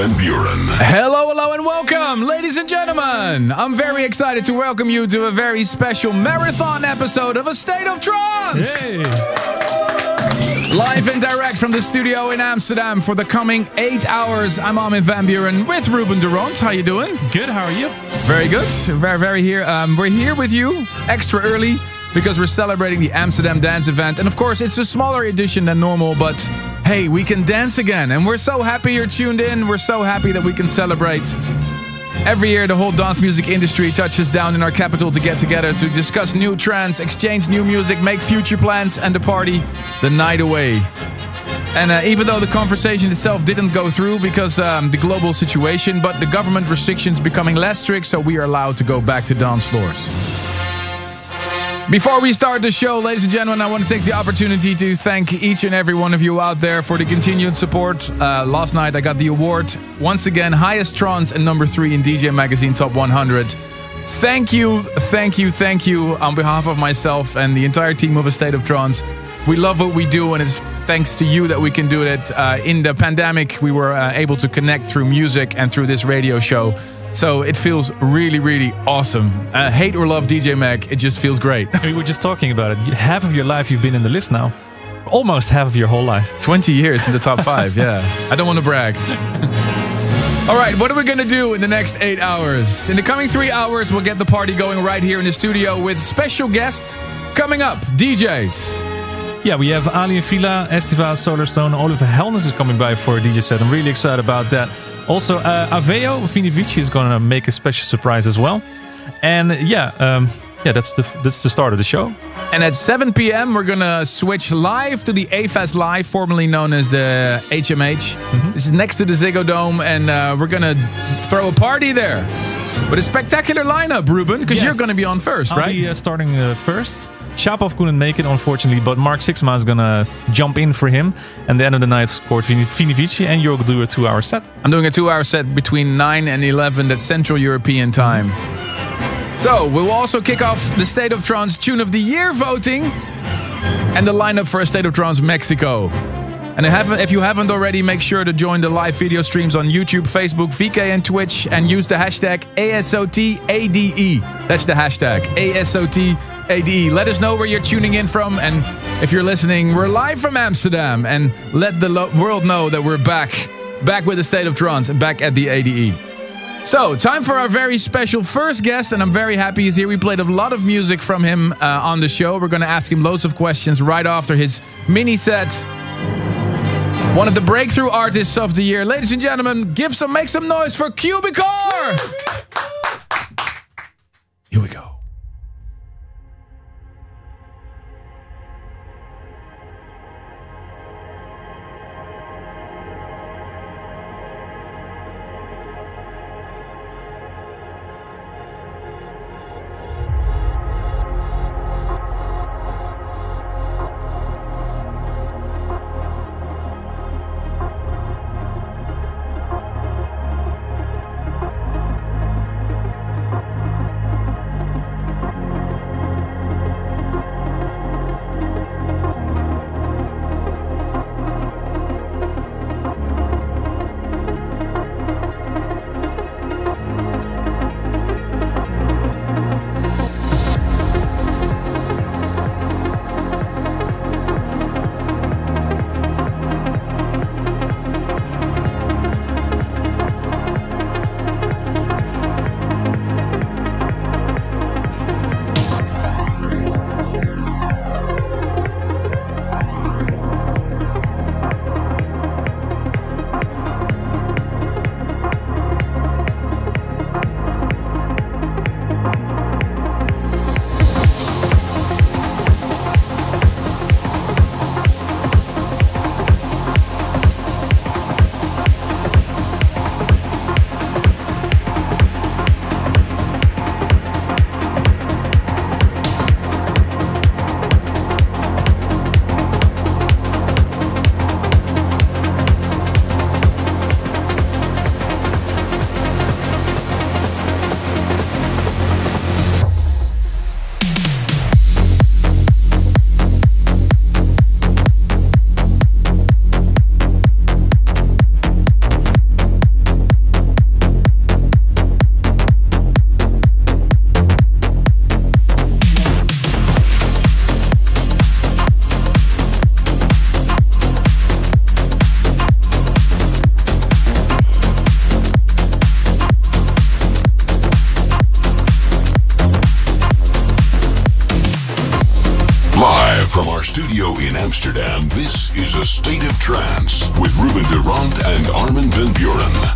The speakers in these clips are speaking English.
Van Buuren. Hello, hello, and welcome, ladies and gentlemen. I'm very excited to welcome you to a very special marathon episode of A State of Trance. Live and direct from the studio in Amsterdam for the coming eight hours. I'm Armin Van Buuren with Ruben de Ronde. How you doing? Good. How are you? Very good. Very, very here. Um, we're here with you extra early because we're celebrating the Amsterdam Dance Event, and of course, it's a smaller edition than normal, but hey, we can dance again. And we're so happy you're tuned in. We're so happy that we can celebrate. Every year, the whole dance music industry touches down in our capital to get together to discuss new trends, exchange new music, make future plans, and the party the night away. And uh, even though the conversation itself didn't go through because um, the global situation, but the government restrictions becoming less strict, so we are allowed to go back to dance floors. Before we start the show, ladies and gentlemen, I want to take the opportunity to thank each and every one of you out there for the continued support. Uh, last night, I got the award once again, highest trance and number three in DJ Magazine Top 100. Thank you, thank you, thank you on behalf of myself and the entire team of A State of Trance. We love what we do, and it's thanks to you that we can do it. Uh, in the pandemic, we were uh, able to connect through music and through this radio show. So it feels really, really awesome. Uh, hate or love DJ Mag, it just feels great. We were just talking about it. Half of your life you've been in the list now. Almost half of your whole life. 20 years in the top five, yeah. I don't want to brag. All right, what are we going to do in the next eight hours? In the coming three hours, we'll get the party going right here in the studio with special guests coming up, DJs. Yeah, we have Ali Villa, Estiva, Solarstone, Oliver Heldens is coming by for a DJ set. I'm really excited about that. Also, uh, Aveo Vini Vici is gonna make a special surprise as well. And yeah, um, yeah, that's the that's the start of the show. And at 7 p.m., we're gonna switch live to the AFAS Live, formerly known as the HMH. Mm-hmm. This is next to the Ziggo Dome, and uh, we're gonna throw a party there. But a spectacular lineup, Ruben, because yes. you're gonna be on 1st right? I'll be uh, starting uh, first. Shapov couldn't make it, unfortunately, but Mark Sixma is gonna jump in for him. And the end of the night, scored Vini Vici, and you'll do a two hour set. I'm doing a two hour set between 9 and 11, that's Central European time. So, we'll also kick off the State of Trance Tune of the Year voting and the lineup for a State of Trance Mexico. And if you haven't already, make sure to join the live video streams on YouTube, Facebook, VK, and Twitch, and use the hashtag ASOTADE. That's the hashtag ASOTADE. Let us know where you're tuning in from, and if you're listening, we're live from Amsterdam, and let the world know that we're back, back with the State of Trance, and back at the ADE. So, time for our very special first guest, and I'm very happy he's here. We played a lot of music from him uh, on the show. We're going to ask him loads of questions right after his mini set one of the breakthrough artists of the year. Ladies and gentlemen, give some, make some noise for Cubicore! Here we go. In Amsterdam, this is A State of Trance with Ruben Ronde and Armin van Buuren.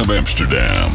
Of Amsterdam.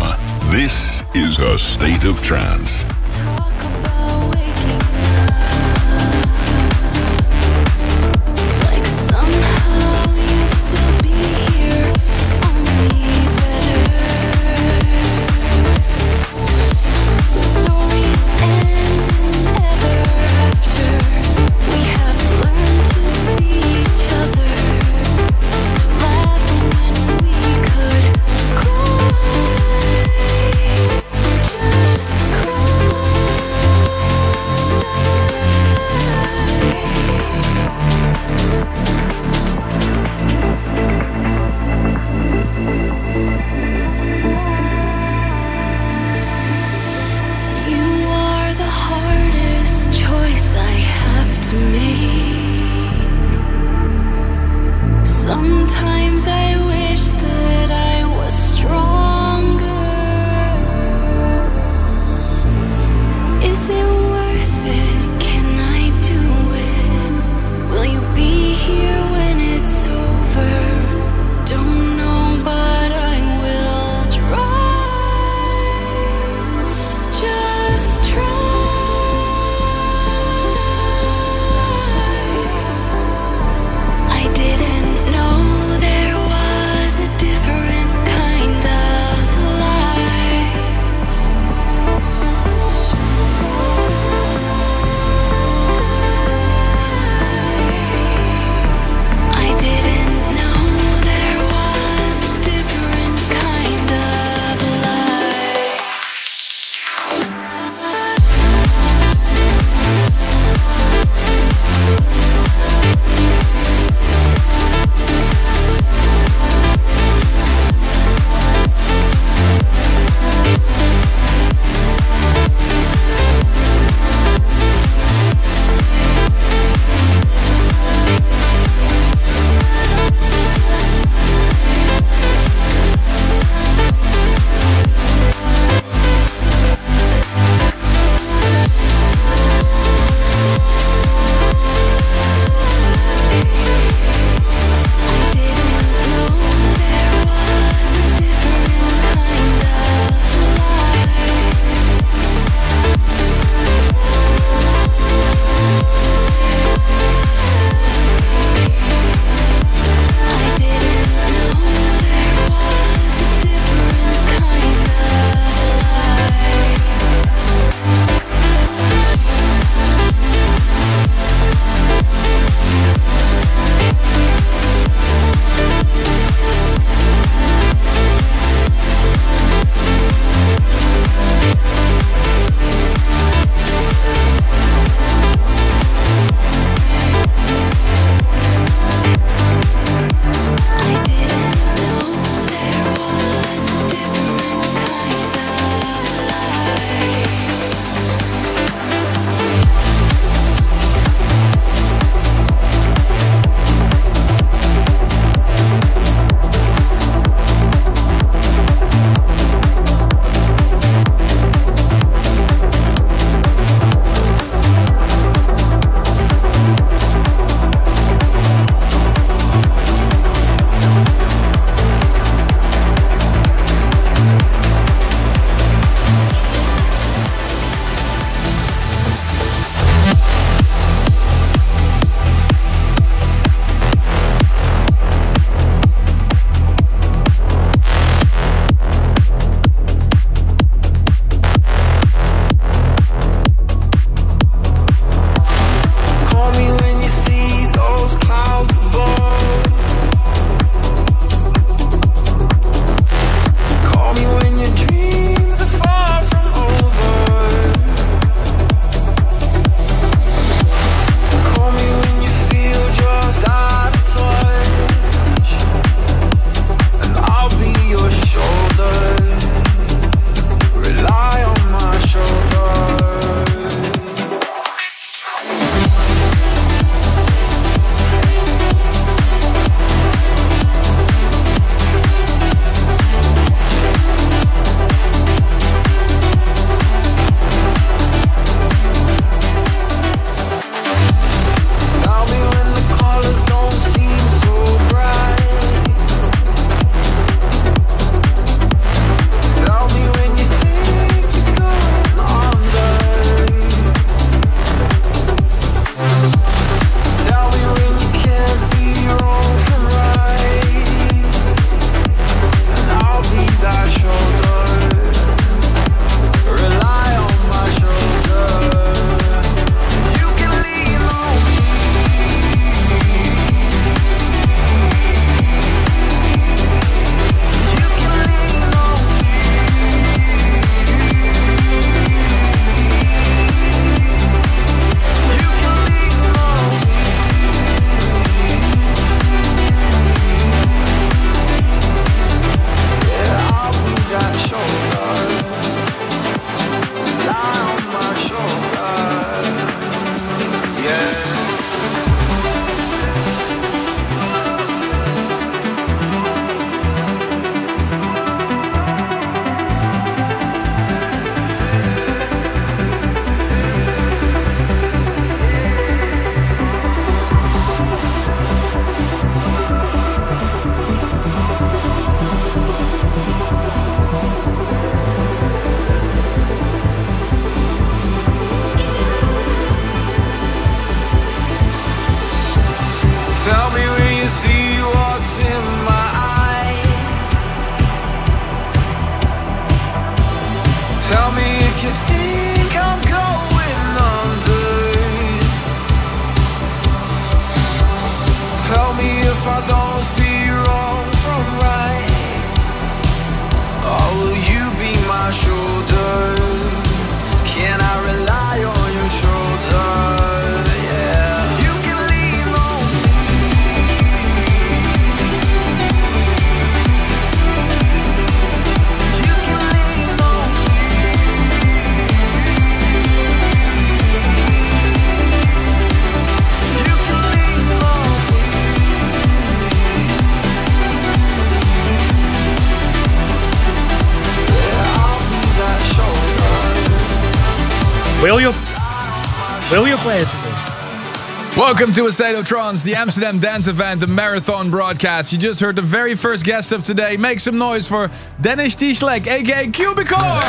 Welcome to A State of Trance, the Amsterdam Dance Event, the marathon broadcast. You just heard the very first guest of today. Make some noise for Dennis Tischlek, aka Cubicore!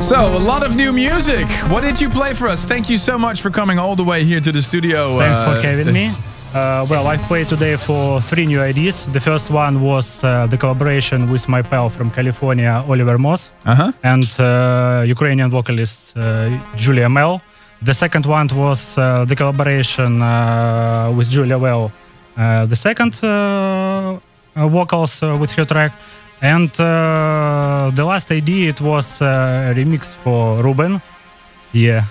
So, a lot of new music. What did you play for us? Thank you so much for coming all the way here to the studio. Thanks uh, for having me. Uh, well, I played today for three new ideas. The first one was uh, the collaboration with my pal from California, Oliver Moss, Uh-huh. and uh, Ukrainian vocalist uh, Julia Mel. The second one was uh, the collaboration uh, with Julia Well. Uh, the second uh, uh, vocals uh, with her track. And uh, the last idea, it was uh, a remix for Ruben. Yeah.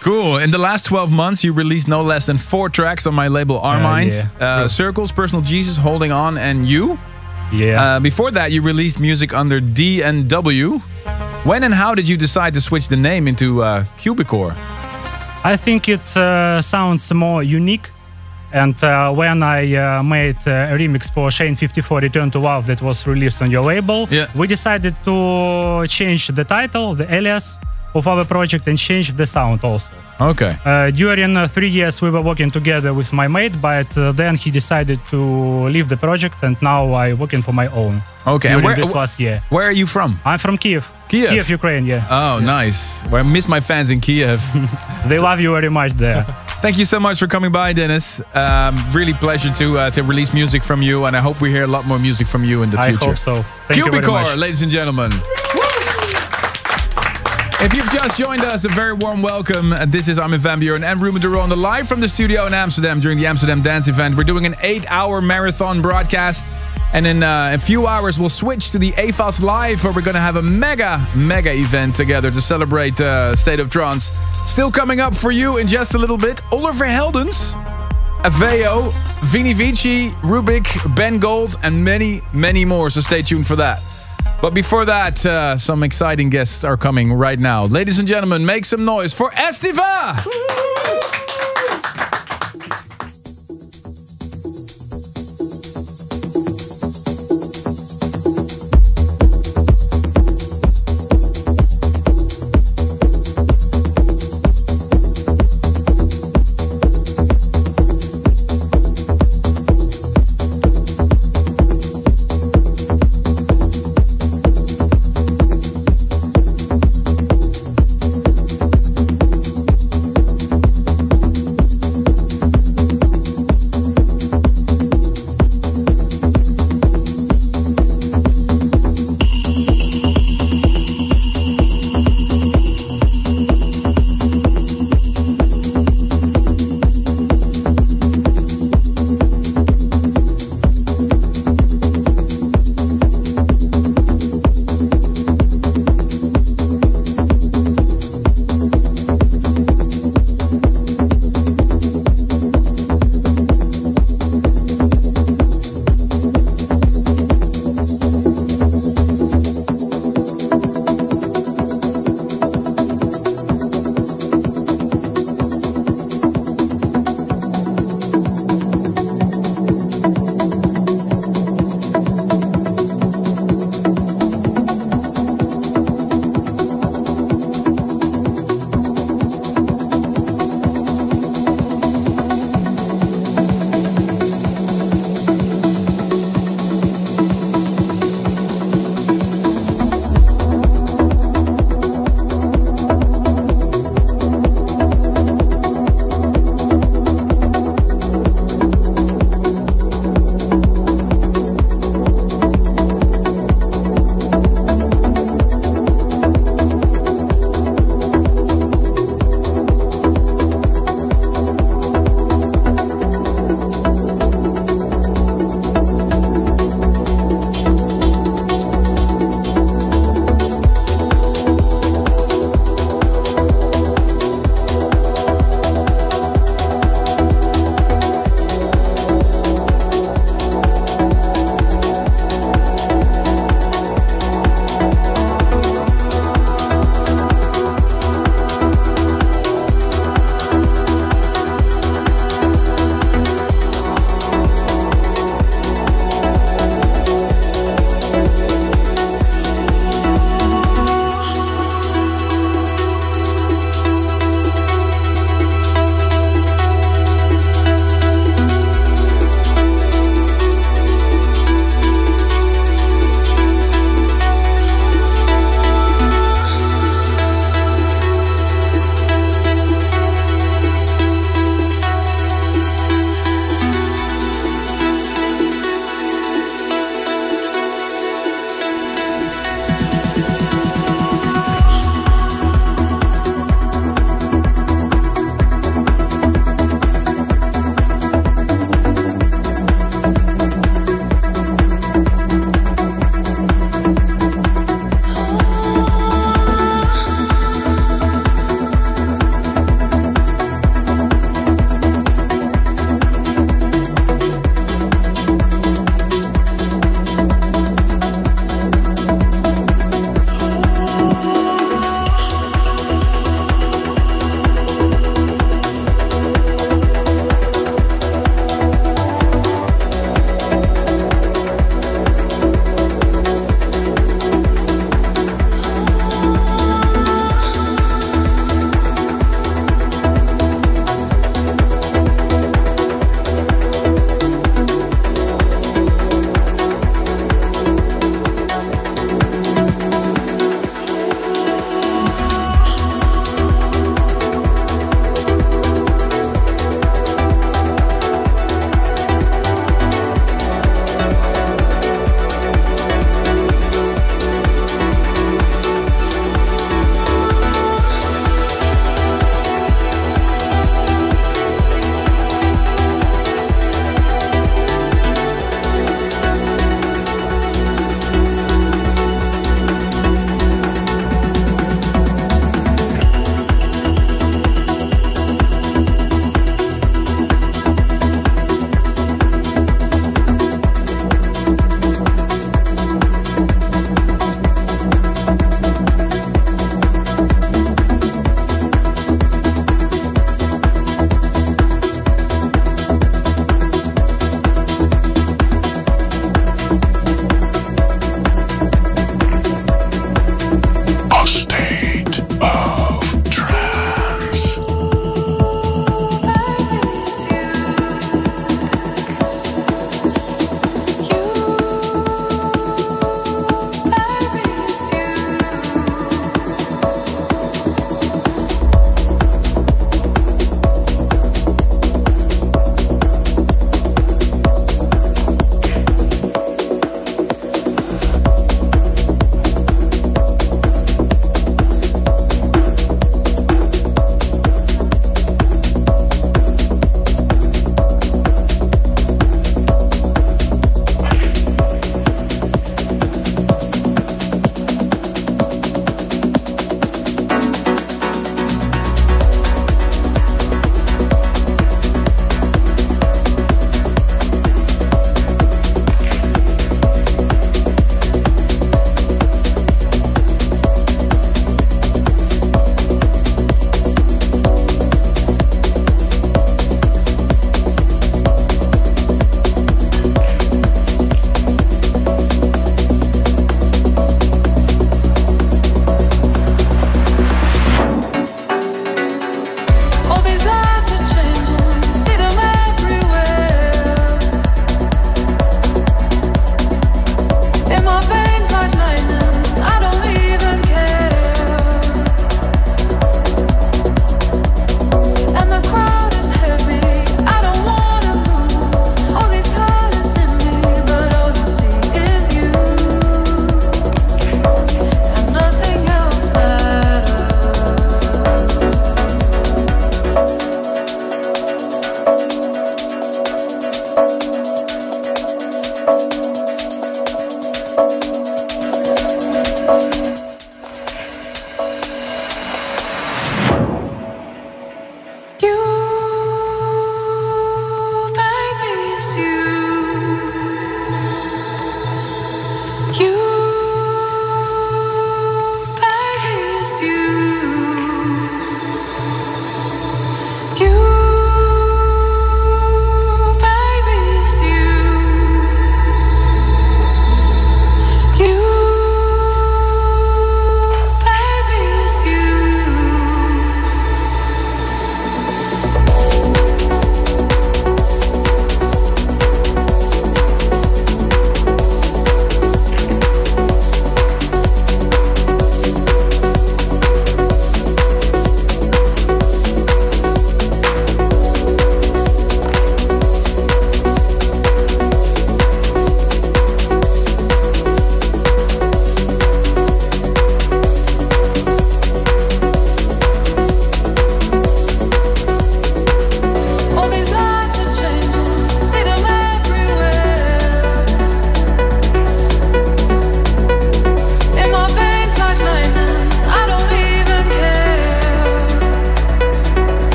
Cool. In the last 12 months, you released no less than four tracks on my label Armind. yeah. Uh, Circles, Personal Jesus, Holding On, and You. Yeah. Uh, before that, you released music under D and W. When and how did you decide to switch the name into uh, Cubicore? I think it uh, sounds more unique. And uh, when I uh, made uh, a remix for Shane 54 Return to Love that was released on your label, Yeah. we decided to change the title, the alias of our project, and change the sound also. Okay. Uh, during uh, three years, we were working together with my mate, but uh, then he decided to leave the project, and now I'm working for my own. Okay. During And where, this last year, where are you from? I'm from Kiev. Kiev? Kiev, Ukraine. Yeah, Oh, nice. Well, I miss my fans in Kiev. they love you very much there. Thank you so much for coming by, Dennis. Um, really pleasure to uh, to release music from you, and I hope we hear a lot more music from you in the I future. hope so. Thank you very Cubicore, ladies and gentlemen. If you've just joined us, a very warm welcome. This is Armin van Buuren and Ruben de Ronde live from the studio in Amsterdam during the Amsterdam Dance Event. We're doing an eight-hour marathon broadcast. And in uh, a few hours, we'll switch to the AFAS Live, where we're going to have a mega, mega event together to celebrate uh, State of Trance. Still coming up for you in just a little bit, Oliver Heldens, Aveo, Vini Vici, Rubik, Ben Gold, and many, many more. So stay tuned for that. But before that, uh, some exciting guests are coming right now. Ladies and gentlemen, make some noise for Estiva!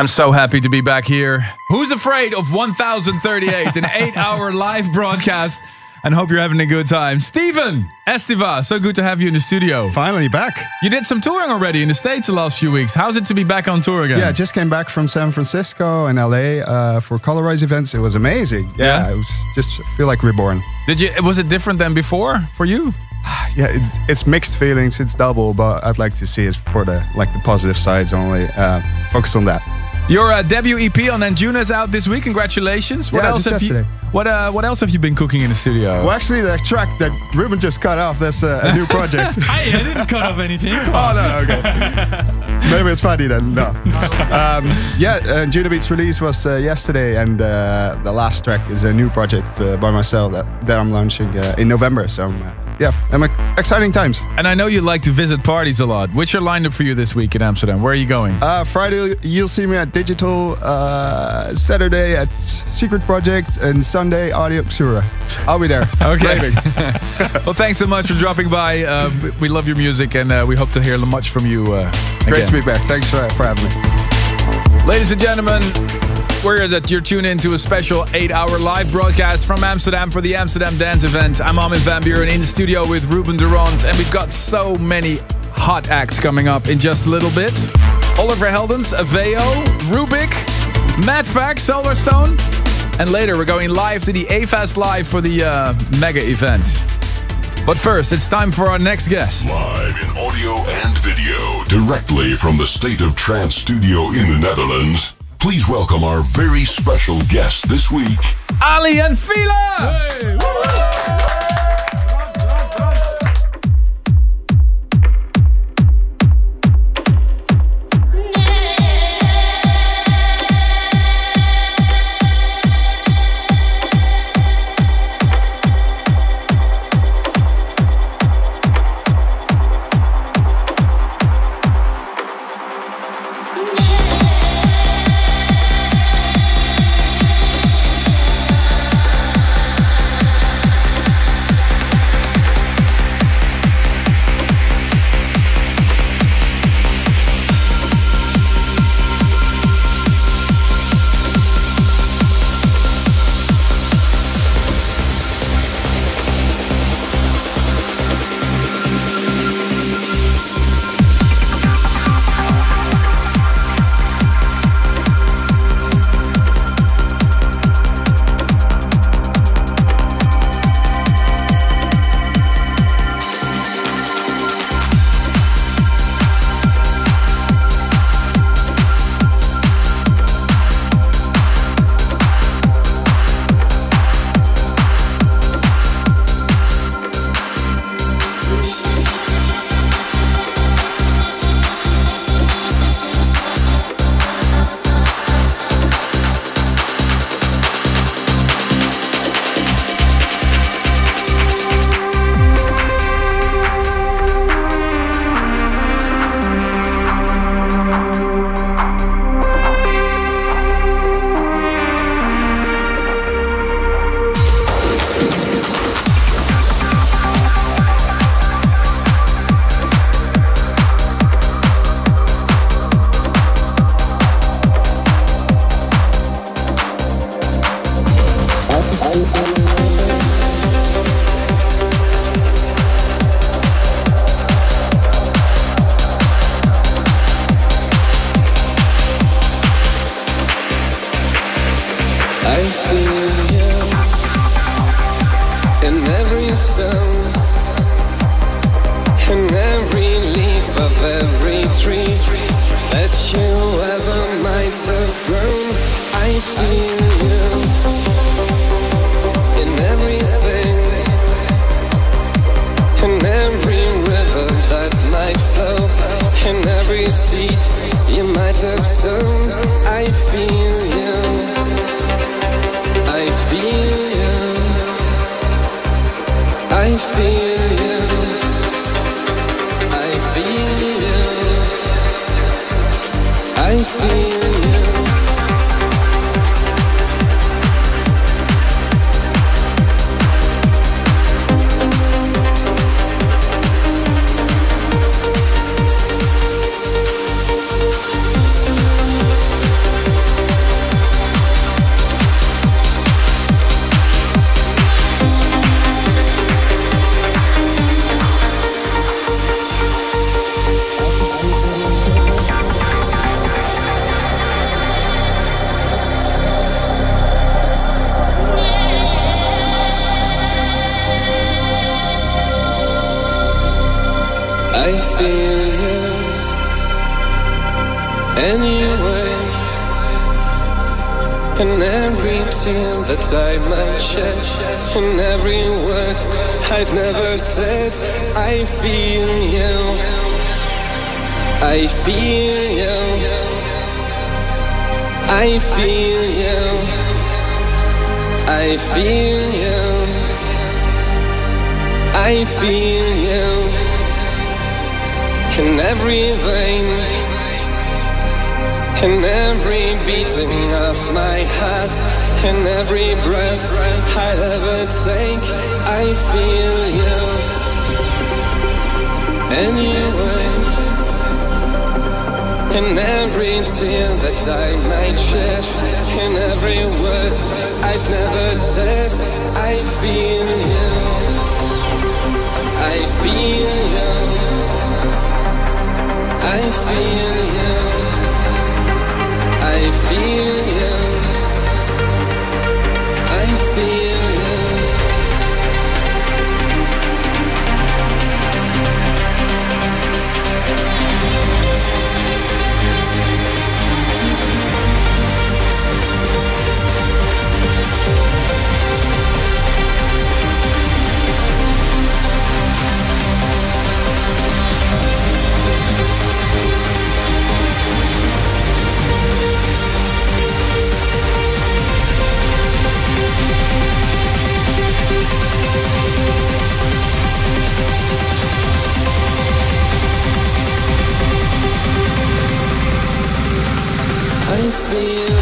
I'm so happy to be back here. Who's afraid of 1038, an eight hour live broadcast? And hope you're having a good time. Steven, Estiva, so good to have you in the studio. Finally back. You did some touring already in the States the last few weeks. How's it to be back on tour again? Yeah, I just came back from San Francisco and LA uh, for Colorize events. It was amazing. Yeah, Yeah? it was just feel like reborn. Did you? Was it different than before for you? Yeah, it, it's mixed feelings. It's double, but I'd like to see it for the like the positive sides only. Uh, focus on that. Your uh, debut EP on Anjuna is out this week. Congratulations! What Yeah, else just have you? yesterday. What uh, What else have you been cooking in the studio? Well, actually, the track that Ruben just cut off, that's uh, a new project. Hey, I didn't cut off anything. oh, no, okay. Maybe it's funny then. No. Um, yeah, uh, Juno Beats release was uh, yesterday, and uh, the last track is a new project uh, by myself that, that I'm launching uh, in November. So, um, uh, yeah, I'm exciting times. And I know you like to visit parties a lot. What's your lineup for you this week in Amsterdam? Where are you going? Uh, Friday, you'll see me at Digital. Uh, Saturday at Secret Project, and Sunday Audio Obscura. I'll be there. Okay. Well, thanks so much for dropping by. Uh, we love your music, and uh, we hope to hear much from you. Uh, Great to be back. Thanks for, for having me. Ladies and gentlemen, we're that you're tuned in to a special eight-hour live broadcast from Amsterdam for the Amsterdam Dance Event. I'm Armin van Buuren in the studio with Ruben de Ronde, and we've got so many hot acts coming up in just a little bit. Oliver Heldens, Aveo, Rub!k, Matt Fax, Solarstone, and later we're going live to the AFAS Live for the uh, mega event. But first, it's time for our next guest. Live in audio and video, directly from the State of Trance studio in the Netherlands. Please welcome our very special guest this week, Ali and Fila! Every tear that I shed, and every word I've never said, I feel you. I feel you. I feel you. I feel you. I feel you in every vein, in every beating of my heart, in every breath I'll ever take. I feel you anyway. In every tear that I might shed, in every word I've never said, I feel you. I feel you. I feel you. I feel you. feel.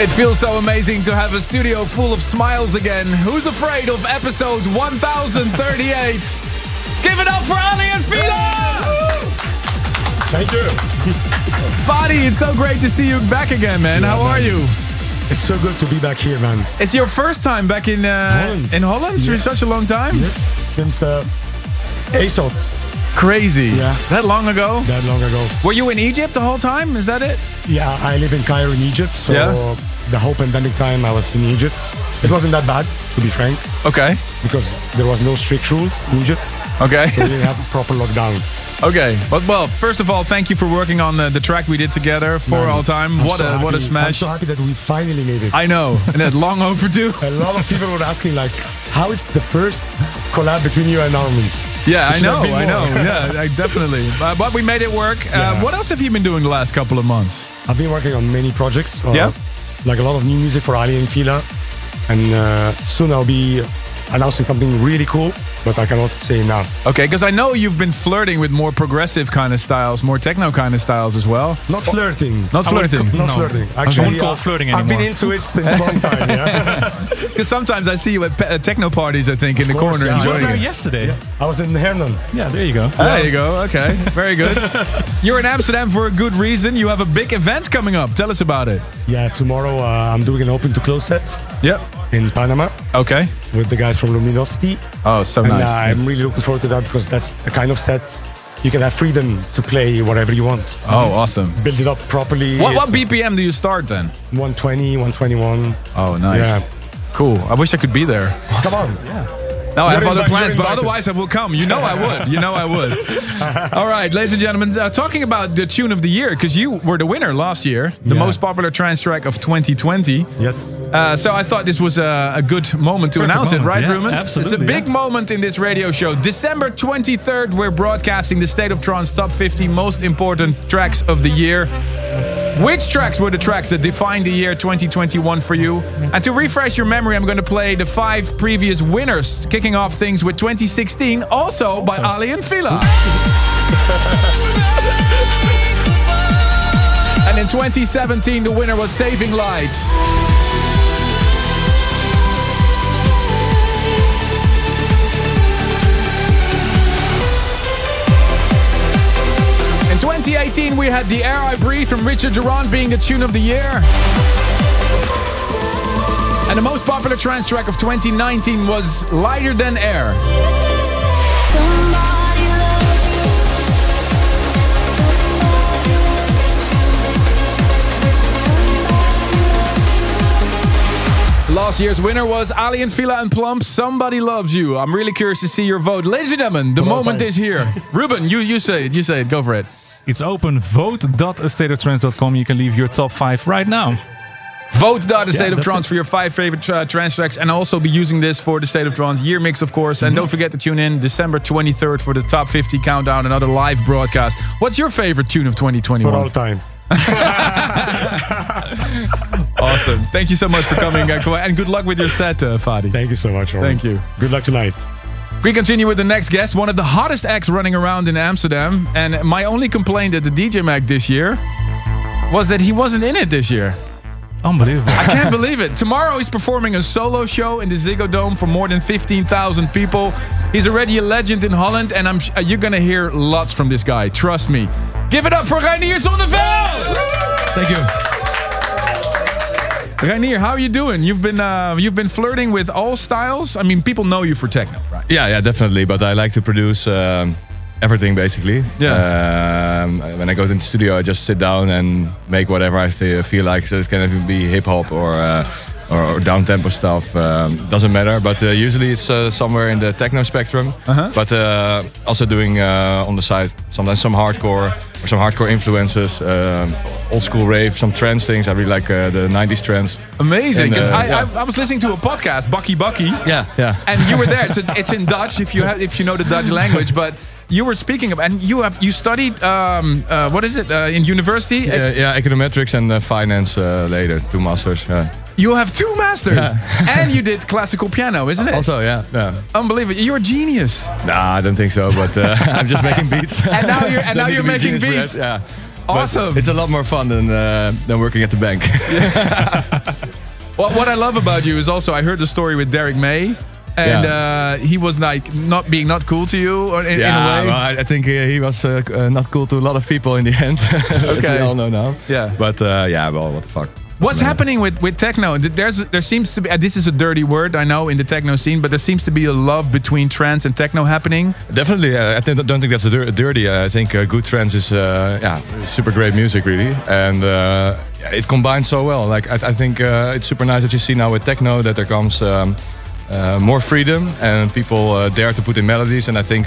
It feels so amazing to have a studio full of smiles again. Who's afraid of episode 1038? Give it up for Ali and Fila! Thank you. Fadi, it's so great to see you back again, man. How are you? It's so good to be back here, man. It's your first time back in uh, Holland. in Holland for Yes. such a long time. Yes. Since uh, Crazy. Yeah. That long ago. that long ago. Were you in Egypt the whole time? Is that it? Yeah, I live in Cairo in Egypt, so Yeah. The whole pandemic time I was in Egypt. It wasn't that bad, to be frank, Okay. because there was no strict rules in Egypt, Okay. so we didn't have a proper lockdown. okay. But well, first of all, thank you for working on the, the track we did together for Man, all time. I'm what so a what a smash! I'm so happy that we finally made it. I know, and it's long overdue. A lot of people were asking, like, how is the first collab between you and Armin. Yeah, I know, I know. Yeah, I, definitely. Uh, but we made it work. Uh, Yeah. what else have you been doing the last couple of months? I've been working on many projects. uh, Yeah. Like a lot of new music for Ali and Fila. And uh, soon I'll be announcing something really cool, but I cannot say now. Okay, because I know you've been flirting with more progressive kind of styles, more techno kind of styles as well. Not flirting. Not flirting. Not No. flirting. I Actually, won't call uh, flirting I've been into it since long time. Yeah. Because sometimes I see you at pe- uh, techno parties, I think, in the course, corner yeah. I was enjoying there it. yesterday. I was in Hernan. Yeah, there you go. There you go. Okay, very good. You're in Amsterdam for a good reason. You have a big event coming up. Tell us about it. Yeah, tomorrow uh, I'm doing an open to close set Yep. in Panama Okay. with the guys from Luminosity. Oh, so and nice. uh, I'm really looking forward to that because that's the kind of set you can have freedom to play whatever you want. oh, awesome. Build it up properly. What, what BPM do you start then? 120, 121. Oh, nice. Yeah. Cool. I wish I could be there. Come on. No, I have other plans, but otherwise I will come. You know I would. You know I would. All right, ladies and gentlemen, uh, talking about the tune of the year, because you were the winner last year, the Yeah. most popular trance track of 2020. Yes. Uh, so I thought this was a, a good moment to Perfect announce it, right, yeah, Ruben? absolutely, It's a big yeah. moment in this radio show. December 23rd, we're broadcasting the State of Trance Top 50 most important tracks of the year. Which tracks were the tracks that defined the year 2021 for you? And to refresh your memory, I'm going to play the five previous winners, kicking off things with 2016, also by Ali and Fila. and in 2017, the winner was Saving Lights. 2018, we had The Air I Breathe from Richard Durand being the tune of the year. And the most popular trance track of 2019 was Lighter Than Air. Last year's winner was Ali and Fila and Plumb. Somebody loves you. I'm really curious to see your vote, ladies and gentlemen. The moment time. is here. Ruben, you you say it. You say it. Go for it. It's open. Vote.astateoftrance.com. You can leave your top five right now. Vote the State of that's Trance it. for your five favorite uh, trance tracks, and also be using this for the State of Trance year mix, of course. Mm-hmm. And don't forget to tune in December 23rd for the Top 50 Countdown, another live broadcast. What's your favorite tune of 2021? For all time. Awesome. Thank you so much for coming, uh, and good luck with your set, uh, Fadi. Thank you so much. Owen. Thank you. Good luck tonight. We continue with the next guest, one of the hottest acts running around in Amsterdam. And my only complaint at the DJ Mag this year was that he wasn't in it this year. Unbelievable. I can't believe it. Tomorrow he's performing a solo show in the Ziggo Dome for more than 15,000 people. He's already a legend in Holland, and I'm uh, you're gonna hear lots from this guy. Trust me. Give it up for Reinier Zonneveld! Thank you. Reinier, how are you doing? You've been uh, you've been flirting with all styles. I mean, people know you for techno, right? Yeah, yeah, definitely. But I like to produce um, everything basically. Um, when I go to the studio, I just sit down and make whatever I feel like. So it can even be hip hop or. Uh, or, or down tempo stuff um, doesn't matter, but uh, usually it's uh, somewhere in the techno spectrum. But uh, also doing uh, on the side sometimes some hardcore or some hardcore influences, um, old school rave, some trance things. I really like uh, the '90s trance. Amazing, And, because uh, I, yeah. I, I was listening to a podcast, Bucky Bucky, Yeah, yeah. and you were there. It's, a, it's in Dutch if you have if you know the Dutch language, but you were speaking of, and you have you studied um, uh, what is it uh, in university? Yeah, yeah, econometrics and uh, finance uh, later, two masters. Yeah. You have two masters, and you did classical piano, isn't it? Also, yeah, yeah. Unbelievable! You're a genius. Nah, I don't think so, but uh, I'm just making beats. And now you're- and now you're be making beats. Yeah. But Awesome. it's a lot more fun than uh, than working at the bank. What, what I love about you is also I heard the story with Derrick May, and uh, he was like not being not cool to you or in, in a Yeah, way. well, I, think uh, he was uh, uh, not cool to a lot of people in the end, as Okay. we all know now. Yeah. But uh, yeah, well, what the fuck. What's happening with, with techno? There's there seems to be uh, this is a dirty word I know in the techno scene, but there seems to be a love between trance and techno happening. Definitely, uh, I think, don't think that's a dir- dirty. Uh, I think uh, good trance is uh, yeah, super great music really, and uh, it combines so well. Like I, I think uh, it's super nice that you see now with techno that there comes um, more freedom and people uh, dare to put in melodies, and I think.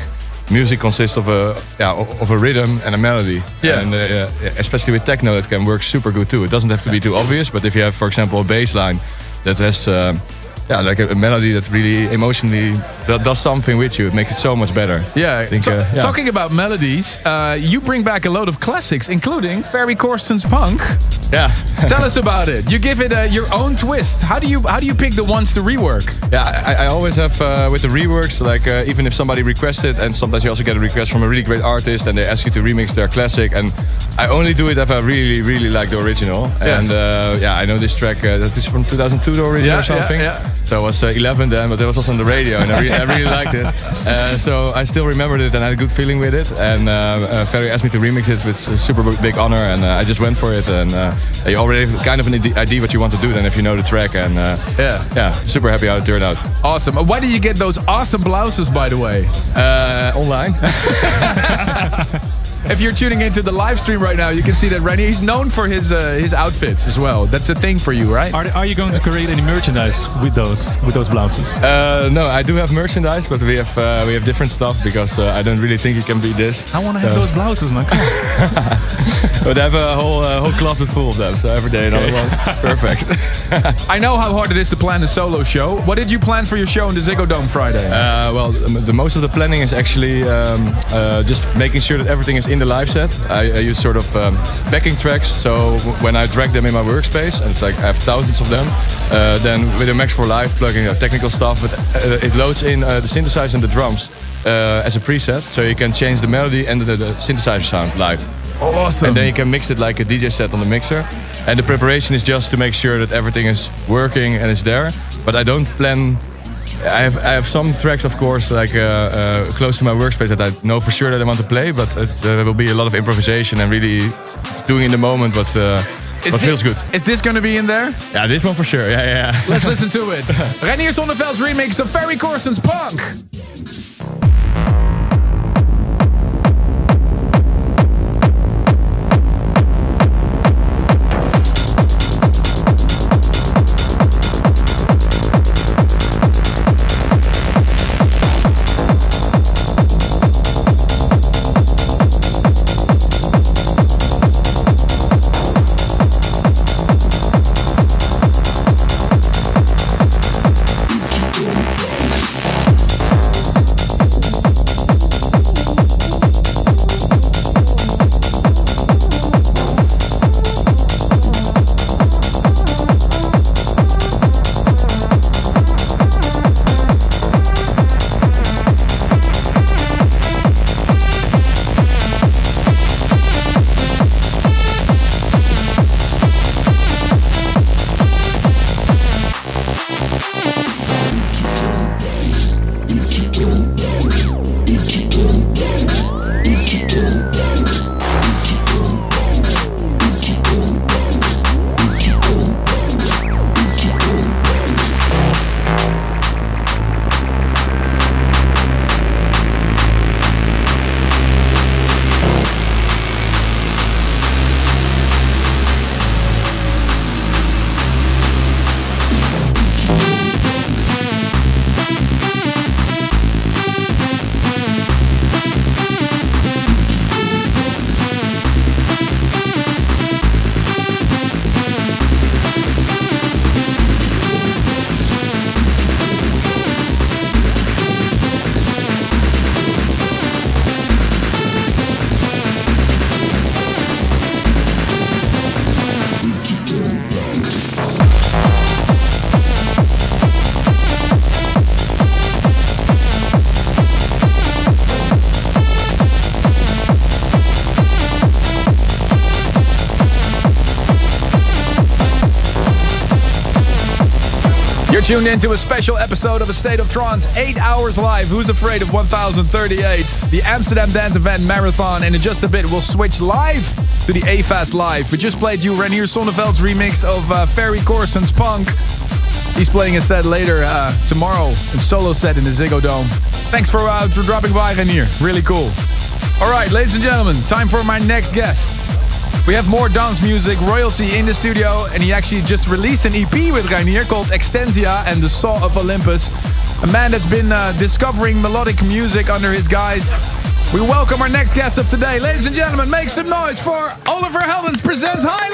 Music consists of a yeah of a rhythm and a melody. Yeah. And uh, yeah, especially with techno, it can work super good too. It doesn't have to be too obvious, but if you have, for example, a bass line that has um, yeah like a, a melody that really emotionally that does something with you, it makes it so much better. Yeah, think, uh, yeah. talking about melodies, uh, you bring back a load of classics, including Ferry Corsten's Punk. Yeah. Tell us about it. You give it uh, your own twist. How do you how do you pick the ones to rework? Yeah, I, I always have uh, with the reworks, like uh, even if somebody requests it, and sometimes you also get a request from a really great artist and they ask you to remix their classic, and I only do it if I really, really like the original. Yeah. And uh, yeah, I know this track, uh, that is from 2002, the original Yeah, or something. yeah, yeah. So I was uh, 11 then, but it was also on the radio, and I, re- I really liked it. Uh, so I still remembered it and I had a good feeling with it. And uh, uh, Ferry asked me to remix it with a super big honor, and uh, I just went for it. And uh, you already have kind of an ide- idea what you want to do then if you know the track. And uh, Yeah. yeah, super happy how it turned out. Awesome. Why did you get those awesome blouses, by the way? Uh, online. If you're tuning into the live stream right now, you can see that Rennie, he's known for his uh, his outfits as well. That's a thing for you, right? Are, are you going to create any merchandise with those with those blouses? Uh, no, I do have merchandise, but we have uh, we have different stuff because uh, I don't really think it can be this. I want to have those blouses, man. Come on. But I have a whole uh, whole closet full of them, so every day another one. Perfect. I know how hard it is to plan a solo show. What did you plan for your show in the Ziggo Dome Friday? Uh, well, the, the most of the planning is actually um, uh, just making sure that everything is in the live set. I, I use sort of um, backing tracks, so when I drag them in my workspace, and it's like I have thousands of them, uh, then with the Max for Live plugging uh, technical stuff, but uh, it loads in uh, the synthesizer and the drums uh, as a preset, so you can change the melody and the, the synthesizer sound live. awesome. And then you can mix it like a DJ set on the mixer. And the preparation is just to make sure that everything is working and is there. But I don't plan. I have I have some tracks, of course, like uh, uh, close to my workspace that I know for sure that I want to play. But it uh, will be a lot of improvisation and really doing in the moment what uh, what thi- feels good. Is this going to be in there? Yeah, this one for sure. Yeah, yeah. yeah. Let's listen to it. Reinier Zonneveld's remix of Ferry Corsten's Punk. Tuned into a special episode of A State of Trance, 8 hours live. Who's afraid of 1038? The Amsterdam Dance Event Marathon, and in just a bit we'll switch live to the AFAS Live. We just played you Reinier Zonneveld's remix of uh, Ferry Corsten's Punk. He's playing a set later uh, tomorrow, a solo set in the Ziggo Dome. Thanks for, uh, for dropping by, Renier. Really cool. All right, ladies and gentlemen, time for my next guest. We have more dance music royalty in the studio, and he actually just released an EP with Reinier called Extensia and the Saw of Olympus. A man that's been uh, discovering melodic music under his guise. We welcome our next guest of today. Ladies and gentlemen, make some noise for Oliver Heldens presents High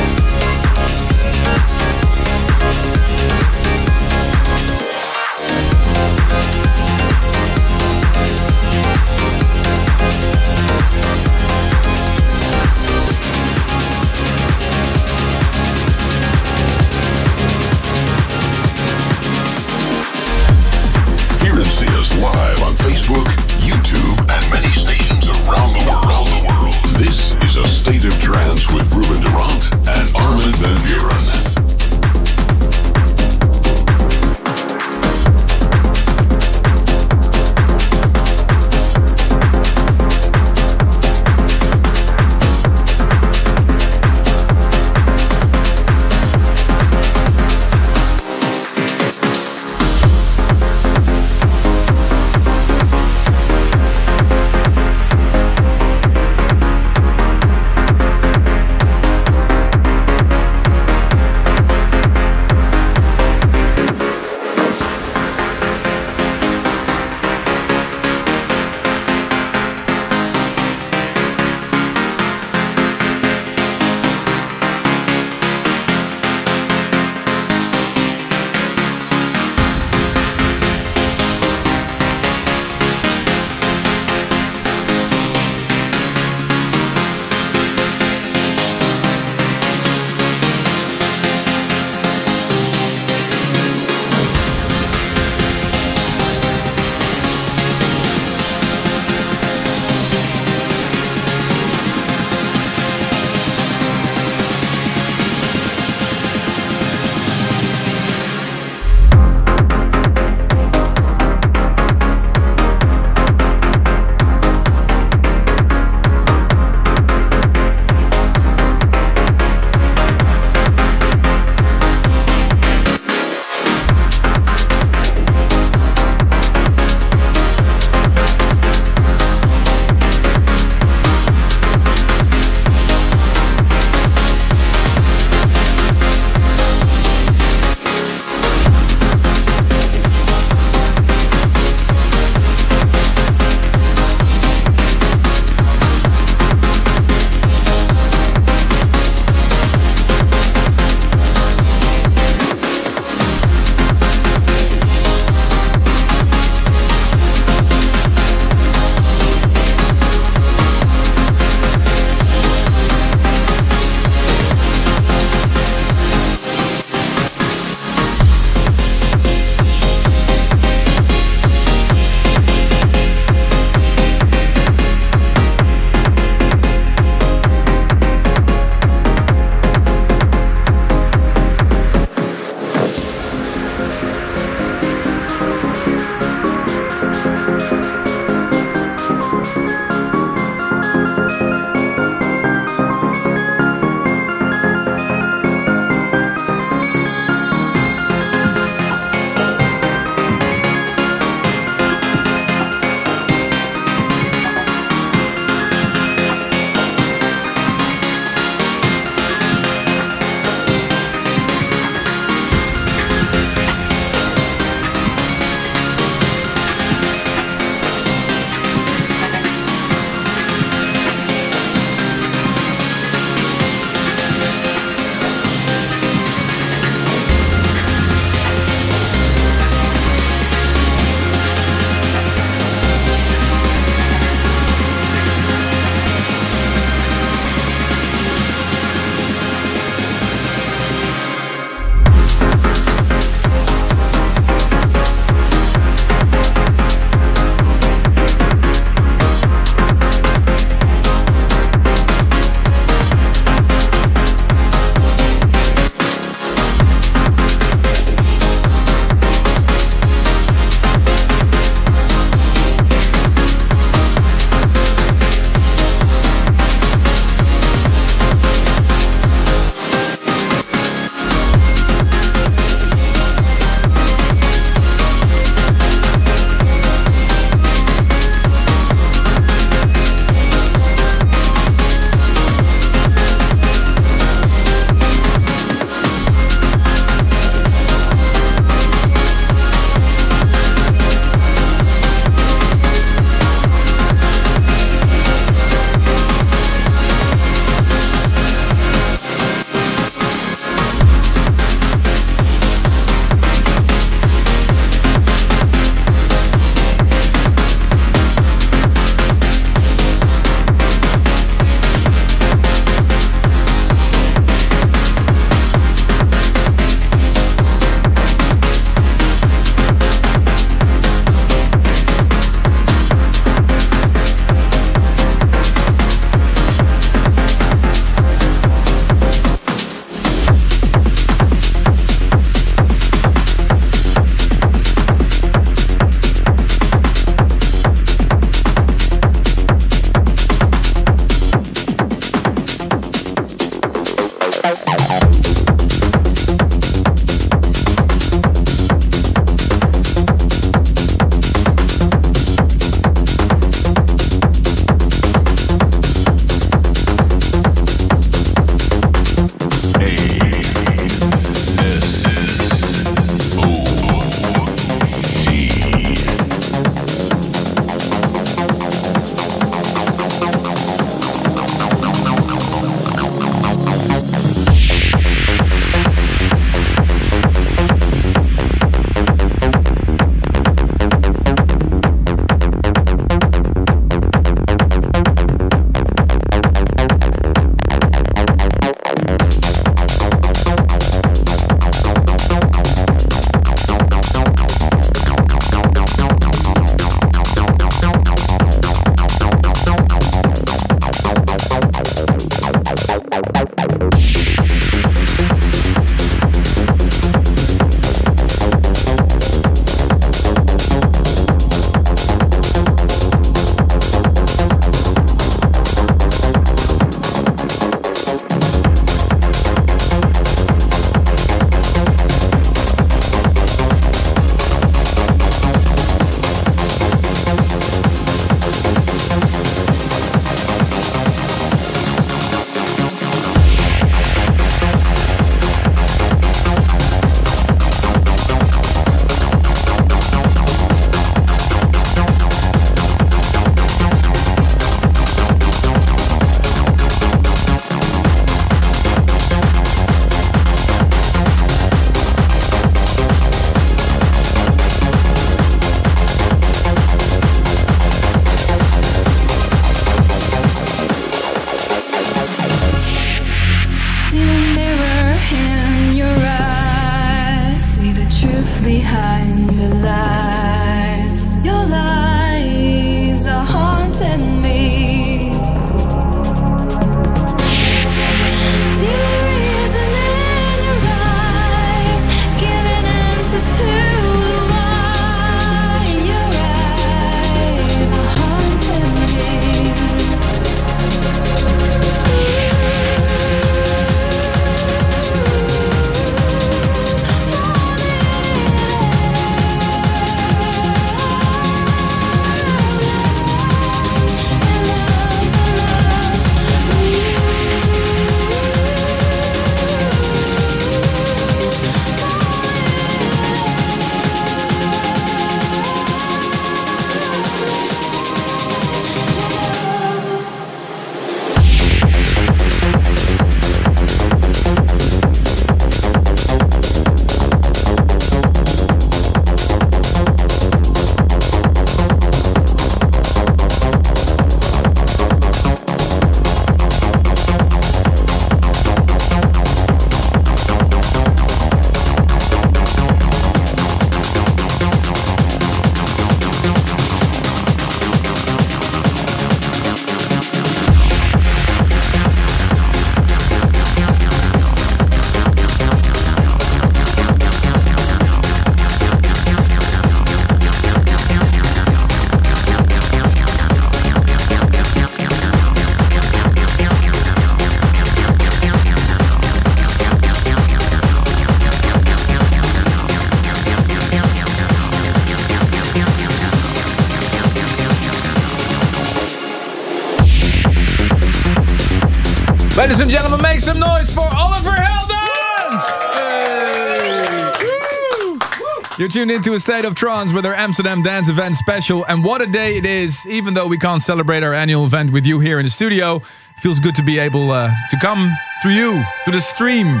tuned into a state of trance with our Amsterdam Dance Event special, and what a day it is! Even though we can't celebrate our annual event with you here in the studio, it feels good to be able uh, to come to you, to the stream,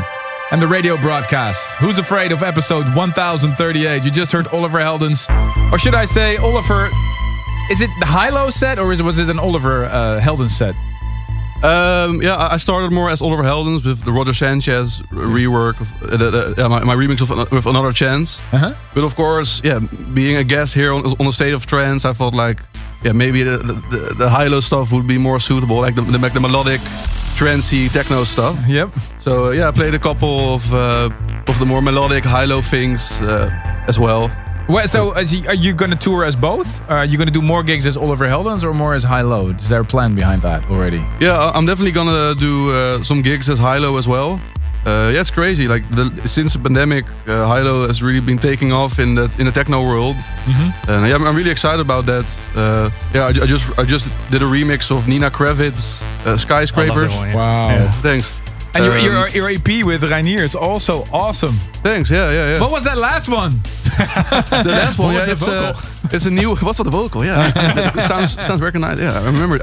and the radio broadcast. Who's afraid of episode 1038? You just heard Oliver Heldens, or should I say Oliver? Is it the HI-LO set, or is was it an Oliver uh, Heldens set? Um, yeah, I started more as Oliver Heldens with the Roger Sanchez rework, of, the, the, yeah, my, my remix of, with Another Chance. Uh-huh. But of course, yeah, being a guest here on, on the State of Trance, I thought like, yeah, maybe the, the, the HI-LO stuff would be more suitable, like the, the, like the melodic, trancey techno stuff. Yep. So uh, yeah, I played a couple of uh, of the more melodic HI-LO things uh, as well. Well, so he- are you going to tour as both? Are you going to do more gigs as Oliver Heldens or more as HI-LO? Is there a plan behind that already? Yeah, I'm definitely gonna do uh, some gigs as high-low as well. Uh, yeah, it's crazy. Like the, since the pandemic, uh, HI-LO has really been taking off in the in the techno world, and yeah, I'm, I'm really excited about that. Uh, yeah, I, I just I just did a remix of Nina Kraviz, uh, Skyscrapers. one, yeah. Wow. Thanks. And your, Um, your, your EP with Reinier is also awesome. Thanks. Yeah, yeah, yeah. What was that last one? the last one, was yeah, the it's a, it's a new. What's the vocal? Yeah, it sounds sounds recognized. Yeah, I remember. it.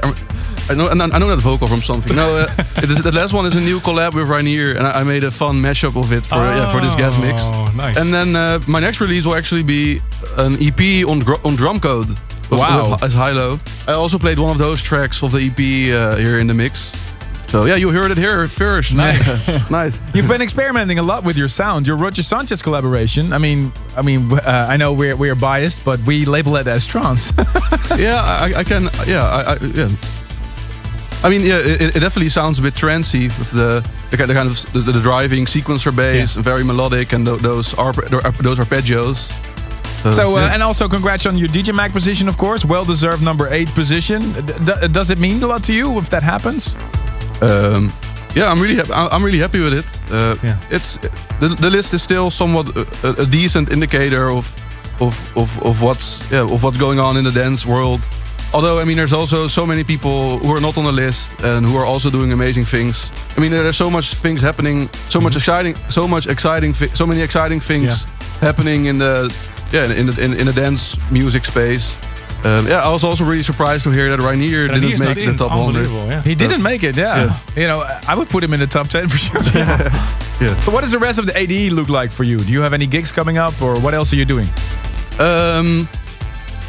I know, I know that vocal from something. No, uh, it is, the last one is a new collab with Reinier, and I, I made a fun mashup of it for yeah, for this guest mix. Oh, nice. And then uh, my next release will actually be an EP on gr- on Drumcode. with- Wow. with- as HI-LO. I also played one of those tracks of the EP uh, here in the mix. So yeah, you heard it here first. Nice. nice. You've been experimenting a lot with your sound. Your Roger Sanchez collaboration. I mean, I mean, uh, I know we're we're biased, but we label it as trance. yeah, I, I can. Yeah, I, I, yeah. I mean, yeah, it, it definitely sounds a bit trancy with the the, the kind of the, the driving sequencer bass, very melodic, and tho- those arpe- those arpeggios. so, uh, yeah. and also congrats on your DJ Mag position, of course. Well deserved number eight position. D- does it mean a lot to you if that happens? Um, yeah, I'm really happy. I'm really happy with it. Uh, Yeah. It's the, the list is still somewhat a, a- a decent indicator of of, of of what's yeah of what's going on in the dance world. Although I mean, there's also so many people who are not on the list and who are also doing amazing things. I mean, there's so much things happening, so much exciting, so much exciting, so many exciting things happening in the yeah in the in, in the dance music space. Um, yeah, I was also really surprised to hear that Reinier didn't Reinier's make in, the it's top 100. yeah. He didn't make it, yeah. Yeah. You know, I would put him in the top 10 for sure. Yeah. But what does the rest of the ADE look like for you? Do you have any gigs coming up or what else are you doing? Um,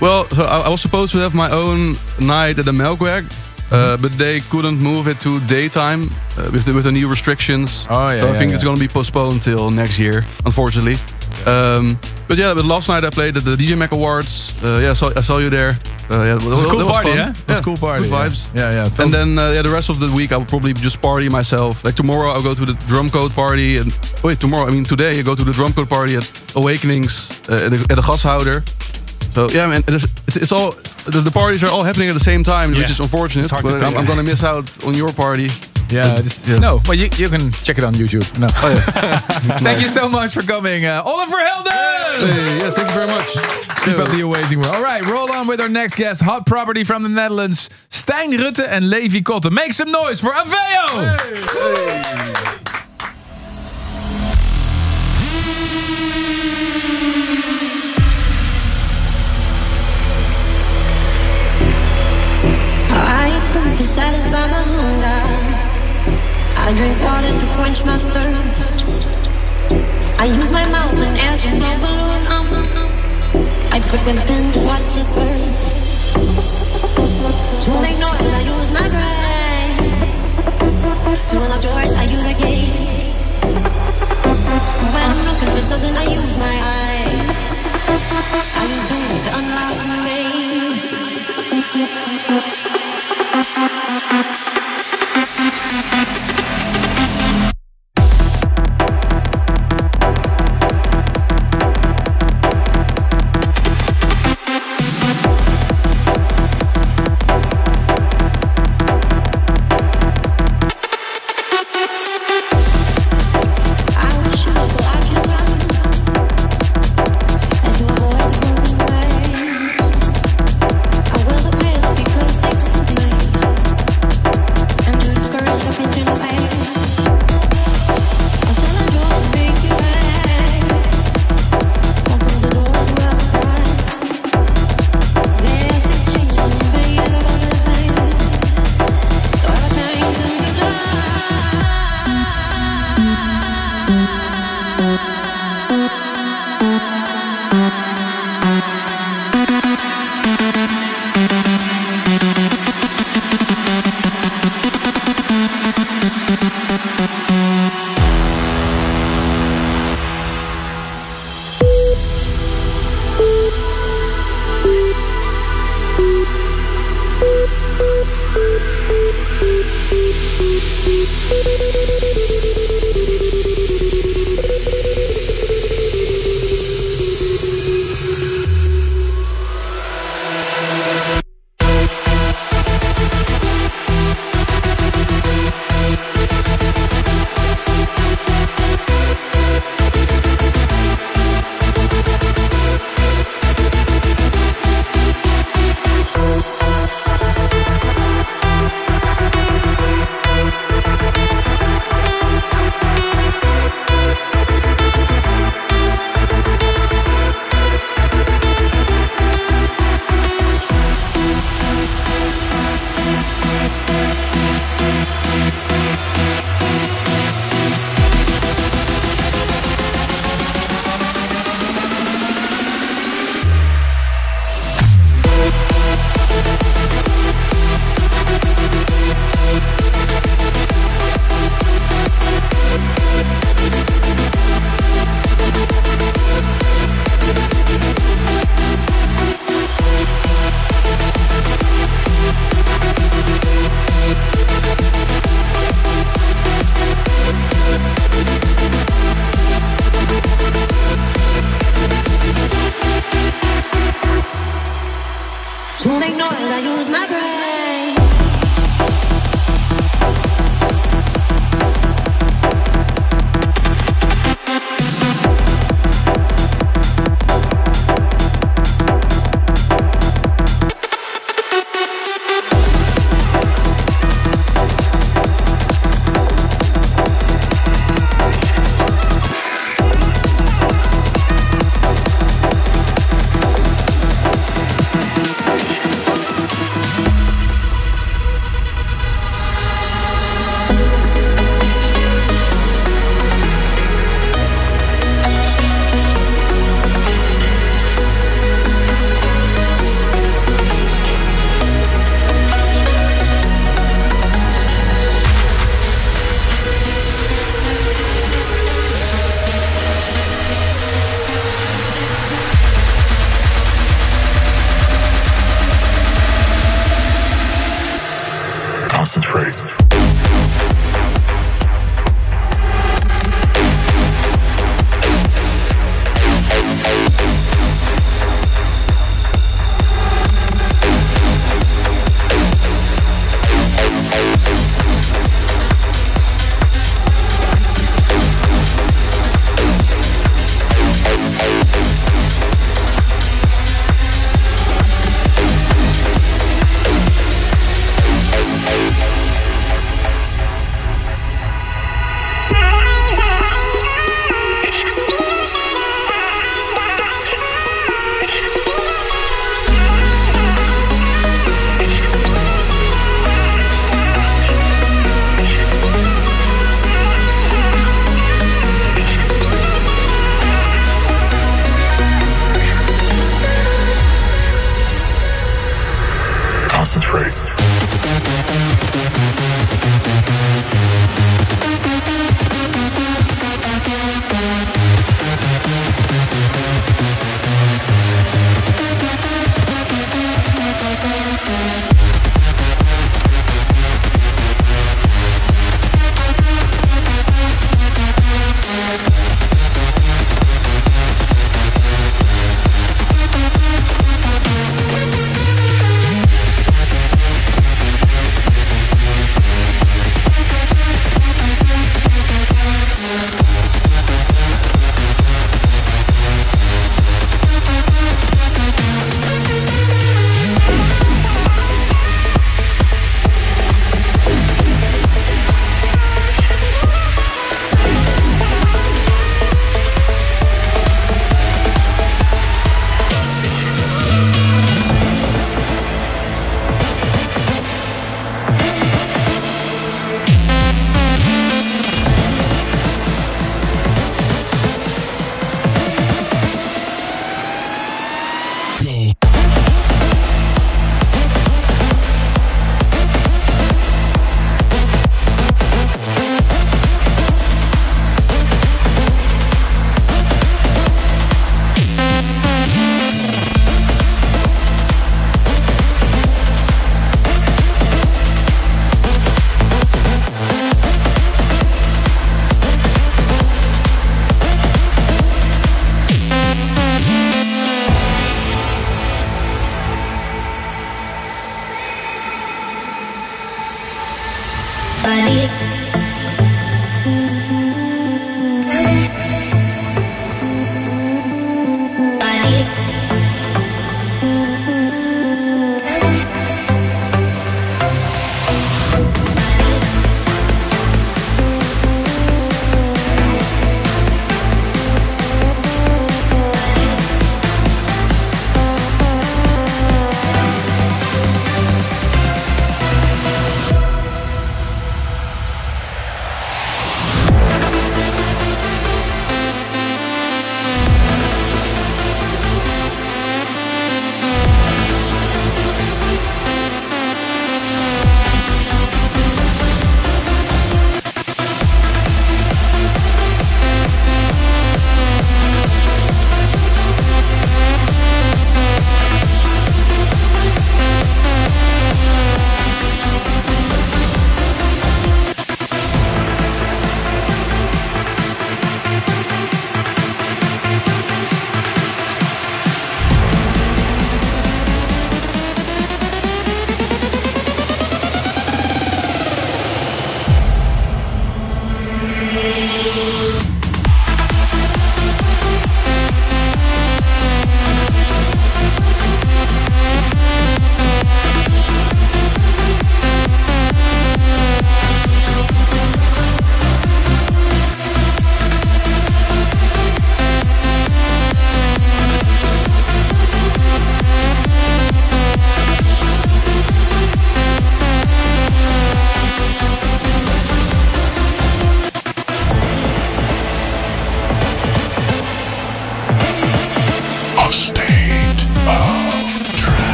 well, so I, I was supposed to have my own night at the Melkweg, uh, but they couldn't move it to daytime uh, with the, with the new restrictions. Oh, yeah, So I yeah, think yeah. it's going to be postponed till next year, unfortunately. Um, but yeah, but last night I played at the DJ Mag Awards. Uh, yeah, so I saw you there. Uh, yeah, It was a cool party, fun. yeah? It was a cool party. Good yeah. vibes. Yeah, yeah. And then uh, yeah, the rest of the week I will probably just party myself. Like tomorrow I'll go to the Drumcode party. And wait, tomorrow I mean today I go to the Drumcode party at Awakenings uh, at, the, at the Gashouder. So yeah, man, it's, it's, all the, the parties are all happening at the same time, Yeah. which is unfortunate. It's hard to but I'm. I'm gonna miss out on your party. yeah, just, yeah. no, well, you, you can check it on YouTube. No. Oh yeah. Thank you so much for coming, uh, Oliver Helden! Hey, yes, thank you very much. Keep up the amazing work. All right, roll on with our next guest, hot property from the Netherlands, Stijn Rutte and Levi Kotten. Make some noise for Aveo! I satisfy my hunger. I drink water to quench my thirst. I use my mouth and air to blow balloon. Um, I prick within to watch it burst. To make noise, I use my brain. To unlock doors, I use a key. When I'm looking for something, I use my eyes. I use those to unlock me. Thank you.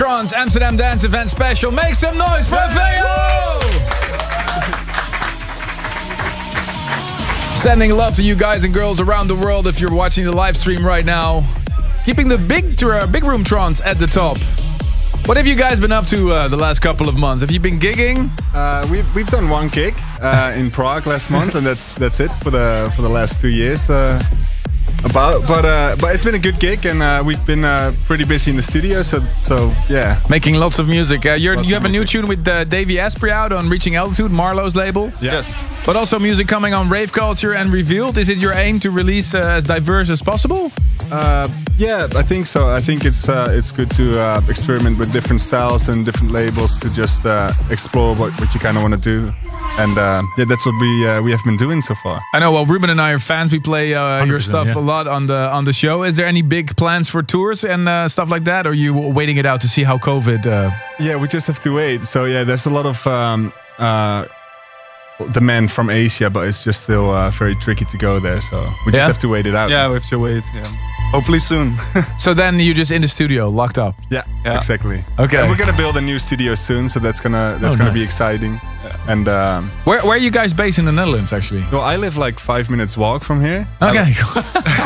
A Trance Amsterdam Dance Event special. Make some noise for Veo! Sending love to you guys and girls around the world if you're watching the live stream right now. Keeping the big tr- big room trance at the top. What have you guys been up to uh, the last couple of months? Have you been gigging? Uh, we've we've done one gig uh, in Prague last month, and that's that's it for the for the last two years. About, but uh, but it's been a good gig, and uh, we've been uh, pretty busy in the studio. So so yeah, Making lots of music. Uh, you're, Lots you of have a new tune with uh, Davey Asprey out on Reaching Altitude, MaRLo's label. Yes. But also music coming on Rave Culture and Revealed. Is it your aim to release uh, as diverse as possible? Uh, yeah, I think so. I think it's uh, it's good to uh, experiment with different styles and different labels to just uh, explore what, what you kind of want to do. And uh, yeah, that's what we uh, we have been doing so far. I know. Well, Ruben and I are fans. We play uh, your stuff yeah. a lot on the on the show. Is there any big plans for tours and uh, stuff like that? Or are you waiting it out to see how COVID? Uh, Yeah, we just have to wait. So yeah, there's a lot of um, uh, demand from Asia, but it's just still uh, very tricky to go there. So we just have to wait it out. Yeah, we have to wait. Yeah. Hopefully soon. so then you're just in the studio, locked up. Yeah, exactly. Okay. And we're gonna build a new studio soon, so that's gonna that's Oh, gonna be nice. exciting. And um, Where where are you guys based in the Netherlands? Actually. well, I live like five minutes walk from here. Okay.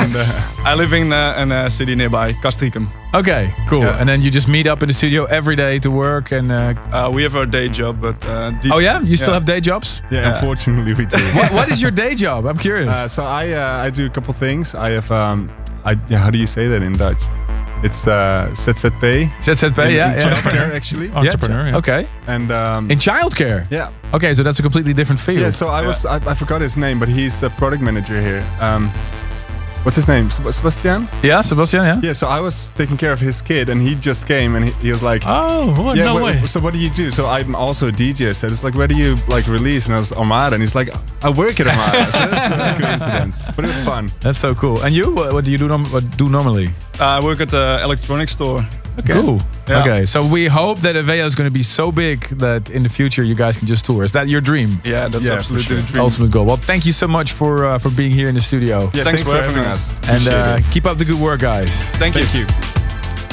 and, uh, I live in uh, in a city nearby, Castricum. okay. Cool. Yeah. And then you just meet up in the studio every day to work and. Uh, Uh, we have our day job, but uh, oh yeah, you still have day jobs. yeah, unfortunately we do. what, what is your day job? I'm curious. Uh, so I uh, I do a couple things. I have um, I yeah, how do you say that in Dutch? It's uh, ZZP. ZZP, in, yeah, in yeah. childcare actually. Entrepreneur, yeah. Okay. And um, in childcare. Yeah. Okay, so that's a completely different field. Yeah, so I was I, I forgot his name, but he's a product manager here. Um, what's his name? Seb- Sebastian. Yeah, Sebastian. Yeah. Yeah, so I was taking care of his kid, and he just came, and he, he was like, "Oh, what? yeah, No what- way." So what do you do? So I'm also a DJ. I said, it's like, where do you like release? And I was Armada, and he's like, I work at Armada. so that's a coincidence, but it was fun. That's so cool. And you? What, what do you do? Norm- what do normally? Uh, I work at the electronics store Cool. Yeah. Okay, so we hope that Aveo is going to be so big that in the future you guys can just tour. Is that your dream? Yeah, that's Yeah, absolutely for the dream. Ultimate goal. Well, thank you so much for uh, for being here in the studio. Yeah, Thanks thanks, for for having having us. us. And uh, keep up the good work, guys. Thank, Thank you. you.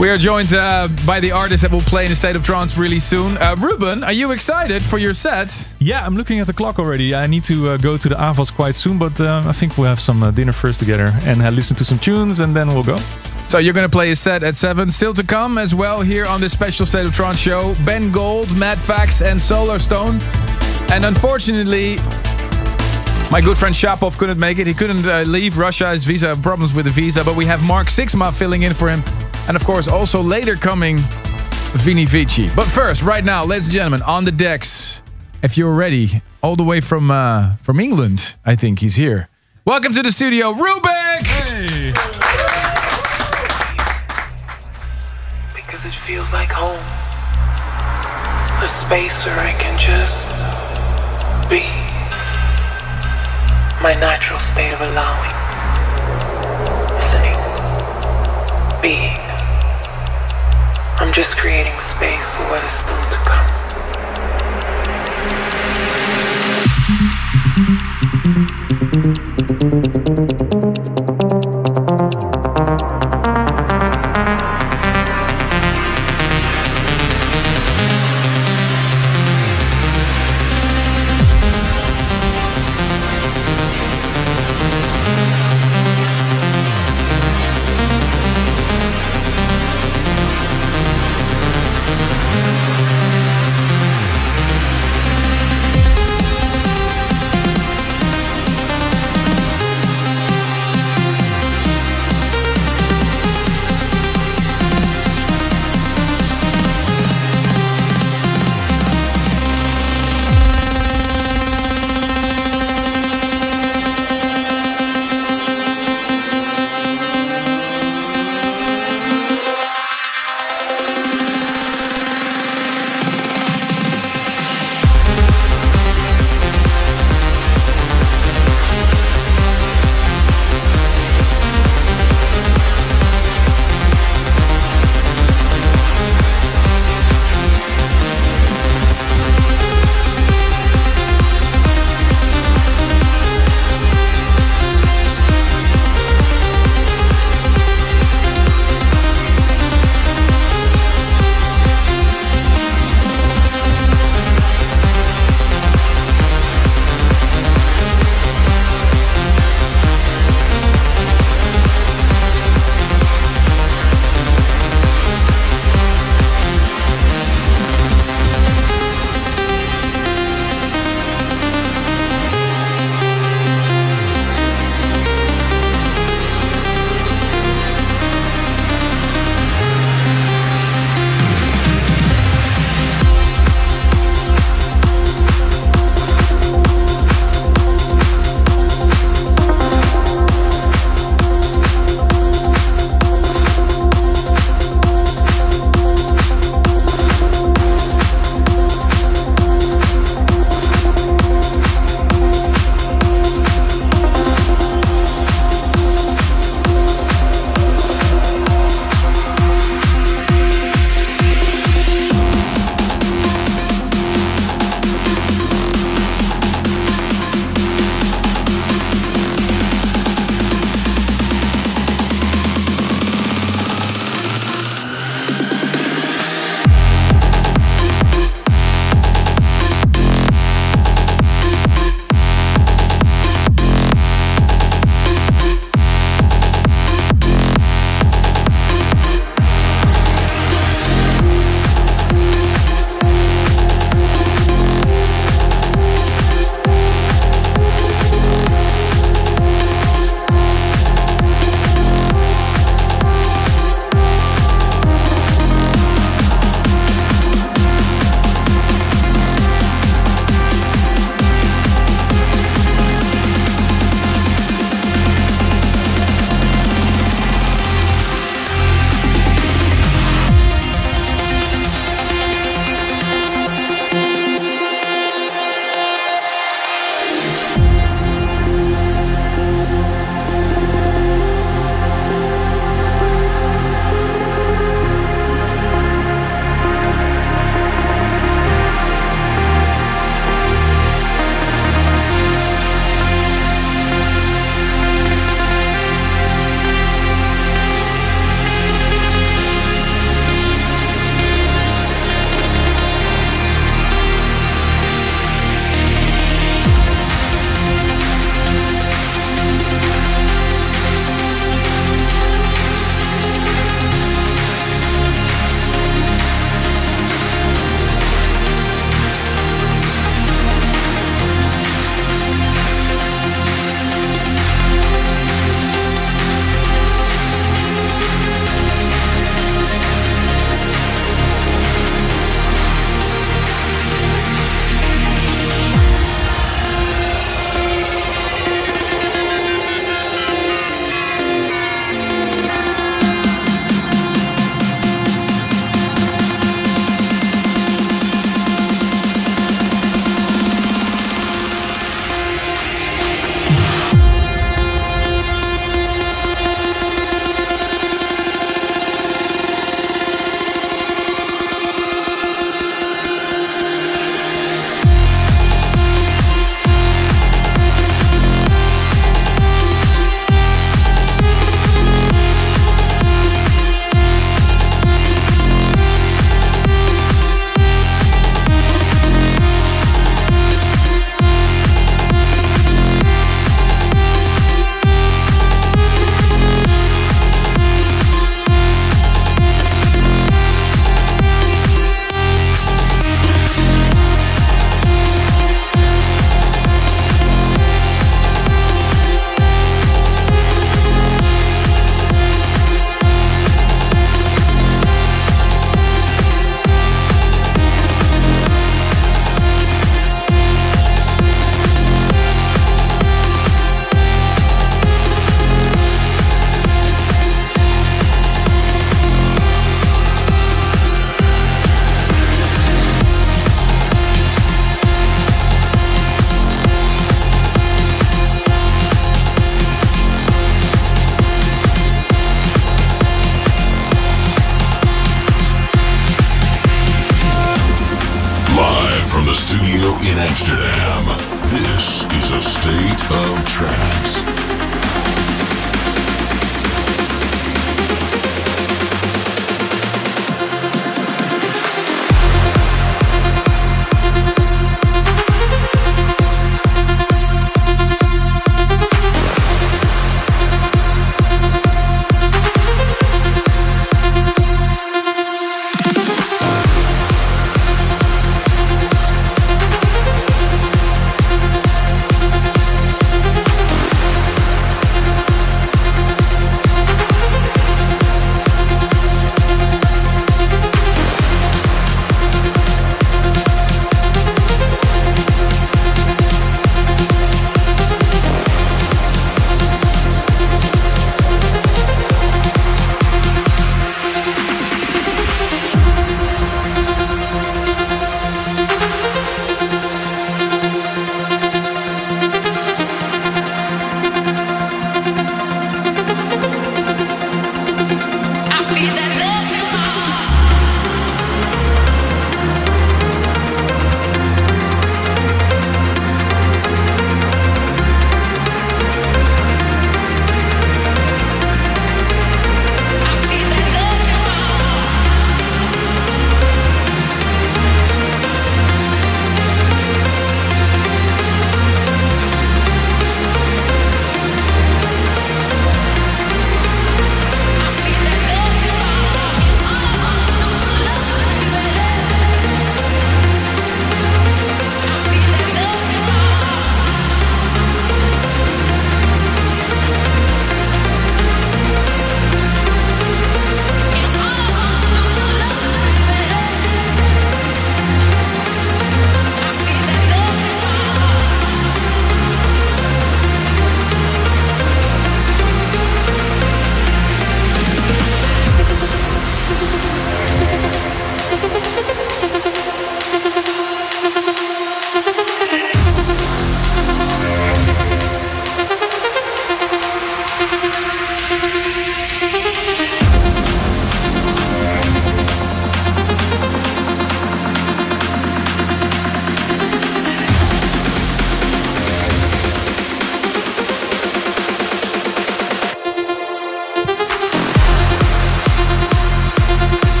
We are joined uh, by the artist that will play in the State of Trance really soon. Uh, Ruben, are you excited for your set? Yeah, I'm looking at the clock already. I need to uh, go to the Avos quite soon, but uh, I think we'll have some uh, dinner first together and uh, listen to some tunes, and then we'll go. So you're going to play a set at 7. Still to come as well here on this special State of Trance show. Ben Gold, Maddix, and Solarstone. And unfortunately, my good friend Shapov couldn't make it. He couldn't uh, leave Russia. His visa problems with the visa. But we have Mark Sixma filling in for him. And of course, also later coming, Vini Vici. But first, right now, ladies and gentlemen, on the decks, if you're ready, all the way from uh, from England, I think he's here. Welcome to the studio, Rub!k! because it feels like home. The space where I can just be my natural state of allowing, listening, being. I'm just creating space for what is still to come.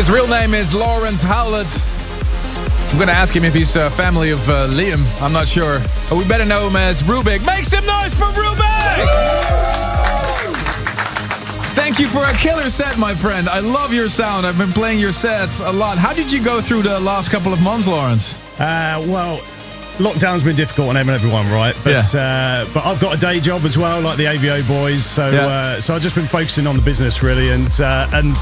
His real name is Lawrence Howlett. I'm gonna ask him if he's a family of uh, Liam. I'm not sure. But we better know him as Rub!k. Make some noise for Rub!k! Thank you for a killer set, my friend. I love your sound. I've been playing your sets a lot. How did you go through the last couple of months, Lawrence? Uh, well, lockdown's been difficult on everyone, right? But uh, but I've got a day job as well, like the AVO boys. So Yeah. uh, so I've just been focusing on the business really, and uh, and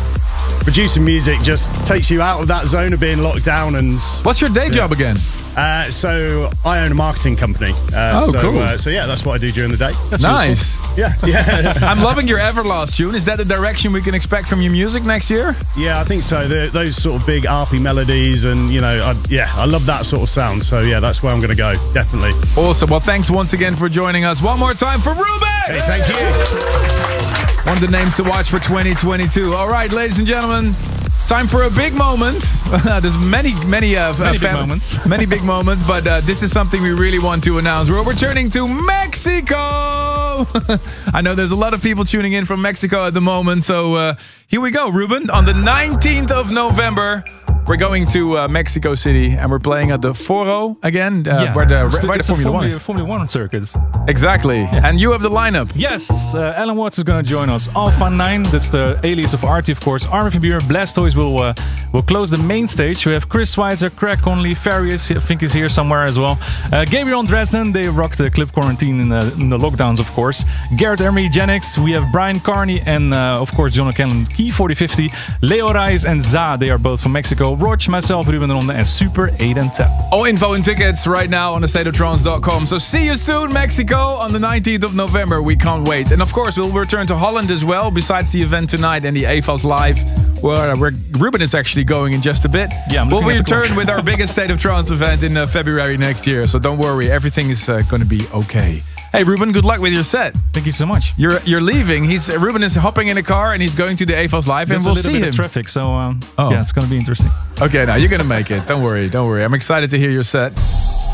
producing music just takes you out of that zone of being locked down. And what's your day job again? Uh, so I own a marketing company. Uh, Oh, so, cool. Uh, so yeah, that's what I do during the day. That's nice. Yeah, yeah. I'm loving your Everlast tune. Is that the direction we can expect from your music next year? Yeah, I think so. The, those sort of big arpy melodies, and you know, I, yeah, I love that sort of sound. So yeah, that's where I'm going to go. Definitely. Awesome. Well, thanks once again for joining us. One more time for Rub!k! Hey, thank you. One of the names to watch for 2022. All right, ladies and gentlemen, time for a big moment. There's many, many, uh, Many uh, big moments. many big moments, but uh, this is something we really want to announce. We're returning to Mexico. I know there's a lot of people tuning in from Mexico at the moment, so uh, here we go, Ruben. On the 19th of November. We're going to uh, Mexico City and we're playing at the Foro again, uh, where the, it's where the it's a Formula One Formula, is. Formula One circuit. Exactly. And you have the lineup. Yes, uh, Allen Watts is going to join us. Alpha 9, that's the alias of Arty, of course. Armin van Blastoise will uh, will close the main stage. We have Chris Schweizer, Craig Connelly, Farius, I think is here somewhere as well. Uh, Gabriel Dresden, they rock the clip quarantine in the, in the lockdowns, of course. Gareth Emery, Genix, we have Bryan Kearney, and uh, of course, John O'Callaghan, Key 4050. Leo Reis and Za, they are both from Mexico. Roach, myself, Ruben Ronde, and Super 8 and 10. All info and tickets right now on thestateoftrance.com. So see you soon, Mexico, on the 19th of November. We can't wait. And of course, we'll return to Holland as well, besides the event tonight and the AFAS Live, where, where Ruben is actually going in just a bit. Yeah, we'll looking at the return with our biggest State of Trance event in uh, February next year. So don't worry, everything is uh, going to be okay. Hey Ruben, good luck with your set. Thank you so much. You're you're leaving. He's Ruben is hopping in a car and he's going to the AFAS Live, There's and we'll a little see bit him. of traffic, so um, Oh. yeah, it's going to be interesting. Okay, now you're gonna make it. Don't worry, don't worry. I'm excited to hear your set.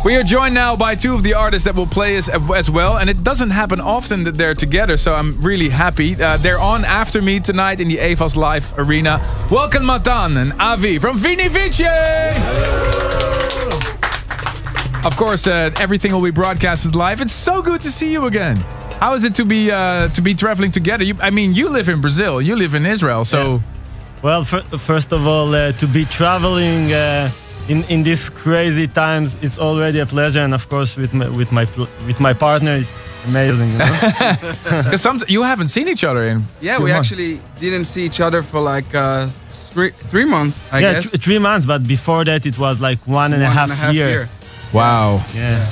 We are joined now by two of the artists that will play us as well, and it doesn't happen often that they're together, so I'm really happy. Uh, they're on after me tonight in the AFAS Live Arena. Welcome Matan and Avi from Vini Vici! Of course, uh, everything will be broadcasted live. It's so good to see you again. How is it to be uh, to be traveling together? You, I mean, you live in Brazil, you live in Israel, so Well, fir- first of all, uh, to be traveling uh, in in these crazy times, it's already a pleasure, and of course, with my with my with my partner, it's amazing. You know? some you haven't seen each other in Yeah, we months. actually didn't see each other for like uh, three three months, I yeah, guess. th- three months, but before that, it was like one and a half and a half year. year. Wow. Yeah.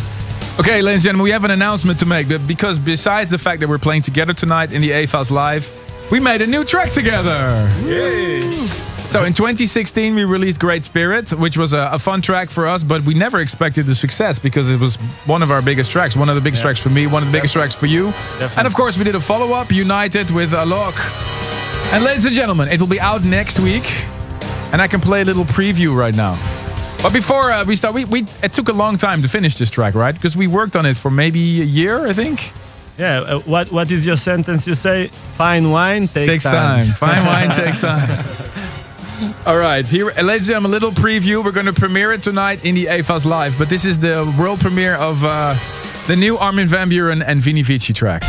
Okay, ladies and gentlemen, we have an announcement to make. But because besides the fact that we're playing together tonight in the AFAS Live, we made a new track together. So in 2016, we released Great Spirit, which was a, a fun track for us, but we never expected the success because it was one of our biggest tracks, one of the biggest tracks for me, one of the biggest tracks for you. And of course, we did a follow up, United with Alok. And ladies and gentlemen, it will be out next week, and I can play a little preview right now. But before uh, we start, we, we it took a long time to finish this track, right? Because we worked on it for maybe a year, I think. Yeah. Uh, what what is your sentence? You say fine wine takes, takes time. Fine wine takes time. All right, here, uh, ladies and gentlemen, a little preview. We're going to premiere it tonight in the AFAS Live, but this is the world premiere of uh, the new Armin van Buuren and Vini Vici track.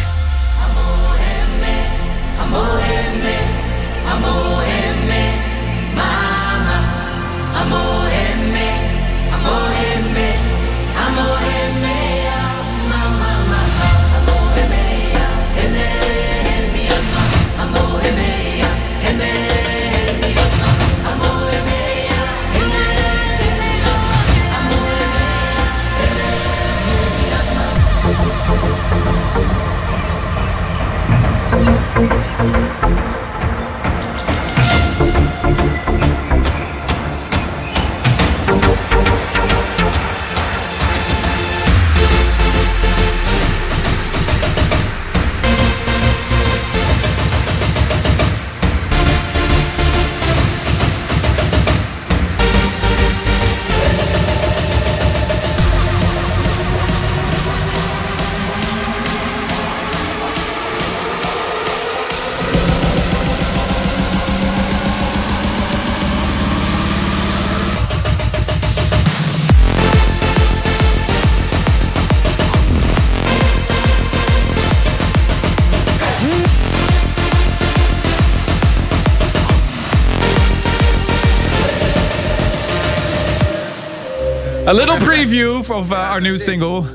Preview of uh, our new single.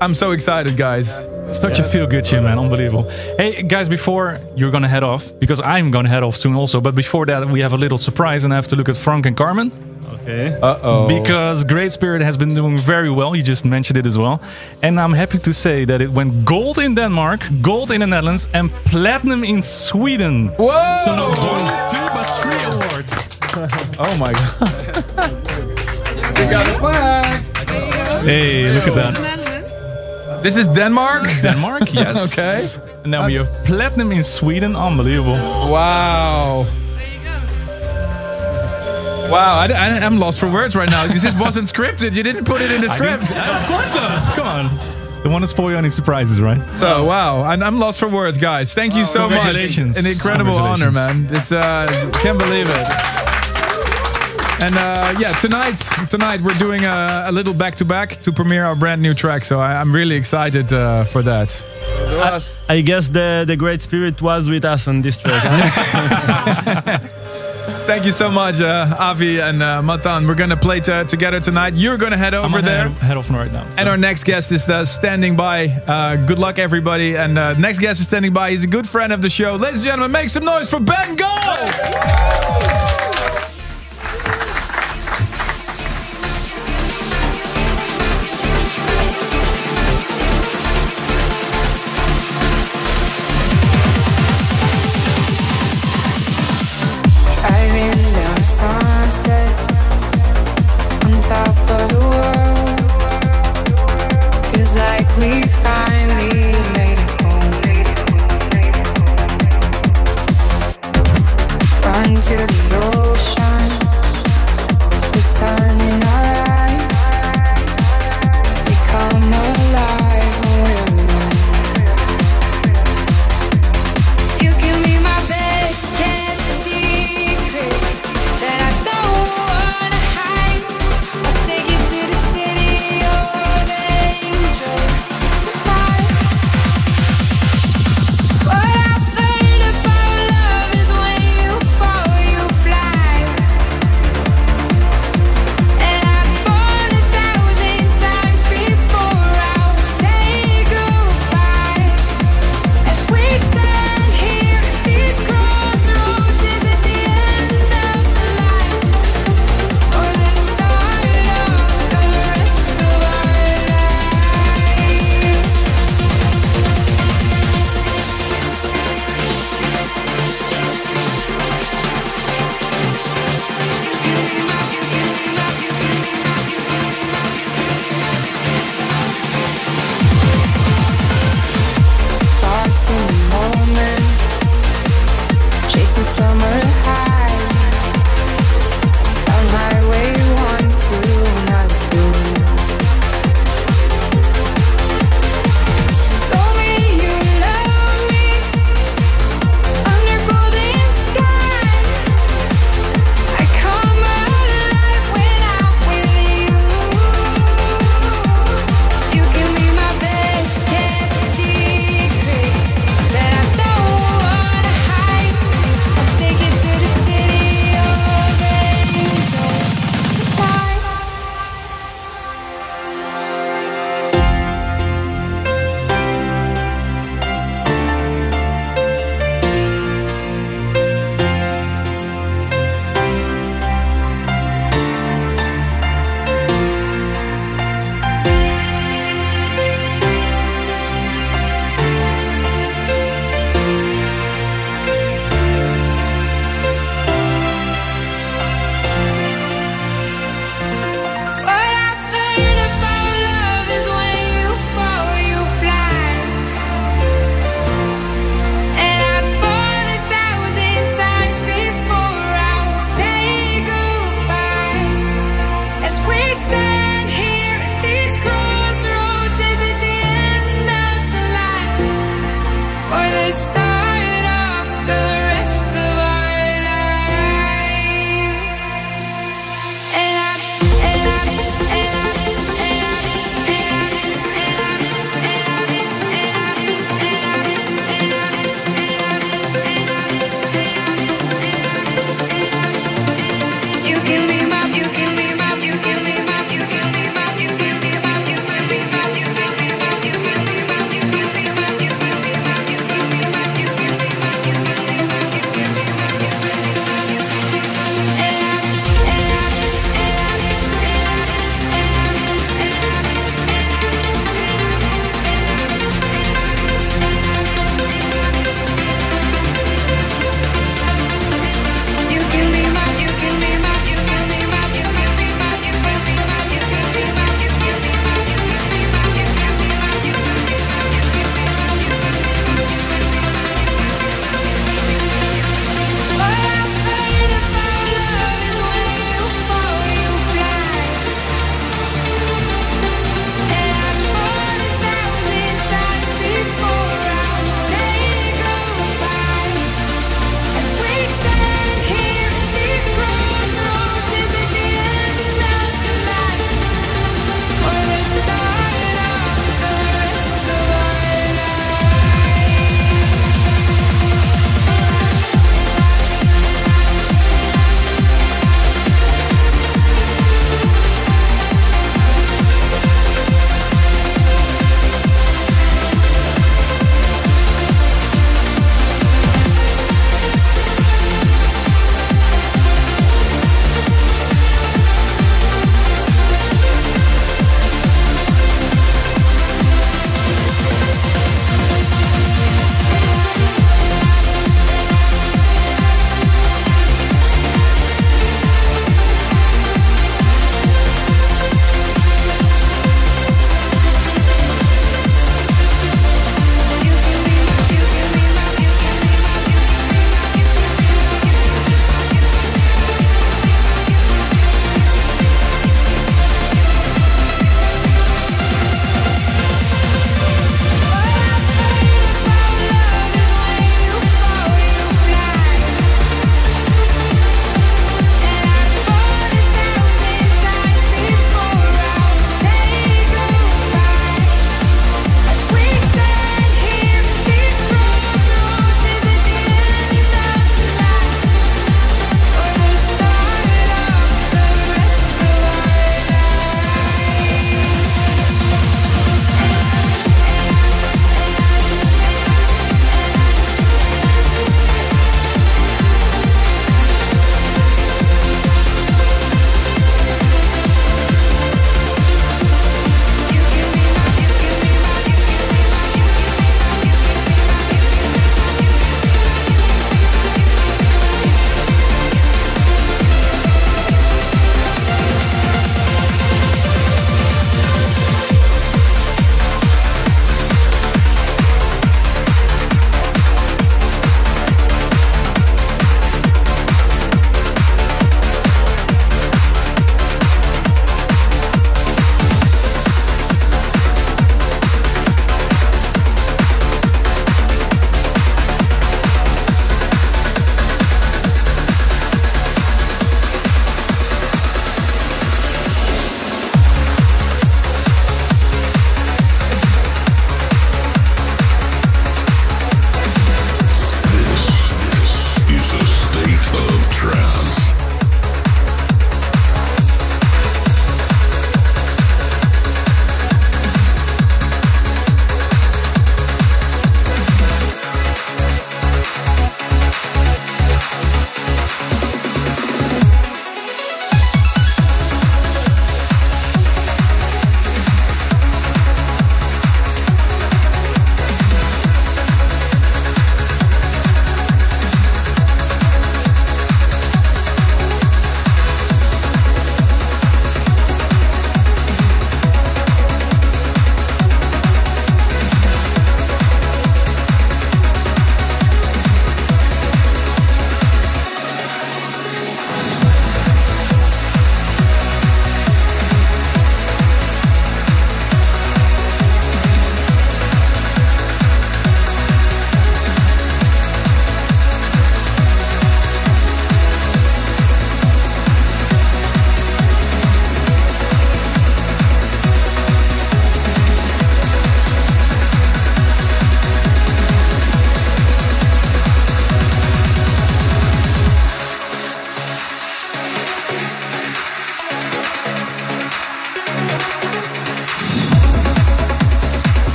I'm so excited, guys. Such a feel good tune, man. Unbelievable. Hey, guys, before you're going to head off, because I'm going to head off soon also, but before that, we have a little surprise and I have to look at Frank and Carmen. Okay. Uh oh. Because Great Spirit has been doing very well. You just mentioned it as well. And I'm happy to say that it went gold in Denmark, gold in the Netherlands, and platinum in Sweden. Whoa! So not one, two, but three awards. oh my god. we got a flag. Hey, look at that. This is Denmark? Denmark, yes. okay. And then we have platinum in Sweden. Unbelievable. Wow. Wow, I, I, am lost for words right now. This just wasn't scripted. You didn't put it in the script. of course not. Come on. Don't want to spoil you any surprises, right? So wow, I'm, I'm lost for words, guys. Thank you so much. Congratulations. An incredible honor, man. It's uh, can't believe it. And uh, yeah, tonight, tonight we're doing a, a little back to back to premiere our brand new track. So I, I'm really excited uh, for that. I, I guess the the Great Spirit was with us on this track. huh? Thank you so much, uh, Avi and uh, Matan. We're gonna play t- together tonight. You're gonna head I'm over there. Head, head off right now. And our next guest is uh, standing by. Uh, good luck, everybody. And uh, next guest is standing by. He's a good friend of the show. Ladies and gentlemen, make some noise for Ben Gold!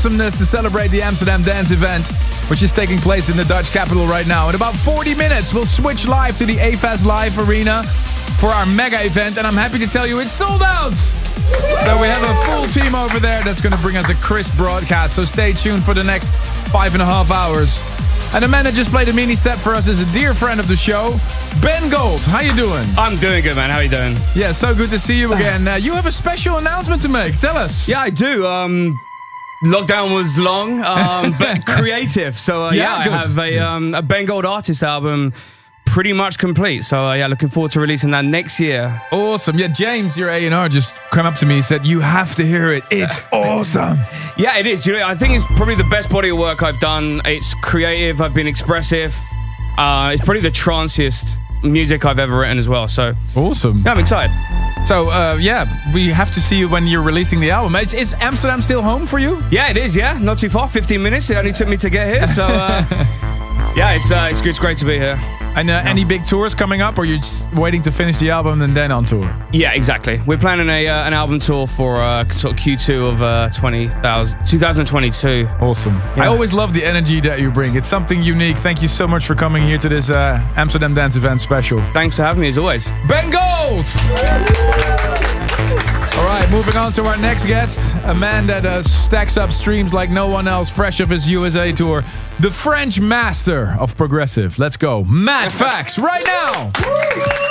Awesomeness to celebrate the Amsterdam Dance event, which is taking place in the Dutch capital right now. In about 40 minutes, we'll switch live to the AFAS Live Arena for our mega event, and I'm happy to tell you it's sold out! So we have a full team over there that's going to bring us a crisp broadcast. So stay tuned for the next five and a half hours. And the man that just played a mini set for us is a dear friend of the show, Ben Gold. How you doing? I'm doing good, man. How you doing? Yeah, so good to see you again. Uh, you have a special announcement to make. Tell us. Yeah, I do. Um, lockdown was long, um, but creative. So uh, Yeah, yeah. I have a, um, a Ben Gold artist album pretty much complete. So uh, yeah, looking forward to releasing that next year. Awesome. Yeah, James, your A&R, just came up to me and said, you have to hear it. It's awesome. Yeah, it is. You know, I think it's probably the best body of work I've done. It's creative. I've been expressive. Uh, it's probably the tranciest music I've ever written as well. So awesome. Yeah, I'm excited. So uh, yeah, we have to see you when you're releasing the album. Is, is Amsterdam still home for you? Yeah, it is. Yeah, not too far. 15 minutes. It only took me to get here. So uh, yeah, it's uh, it's, good. it's great to be here. And uh, any big tours coming up, or you're just waiting to finish the album and then on tour? Yeah, exactly. We're planning a uh, an album tour for uh, sort of Q2 of uh, 20,000 2022. Awesome. I always love the energy that you bring. It's something unique. Thank you so much for coming here to this uh, Amsterdam Dance Event special. Thanks for having me as always. Ben All right, moving on to our next guest, a man that uh, stacks up streams like no one else, fresh off his USA tour, the French master of progressive. Let's go, Matt Fax, right now.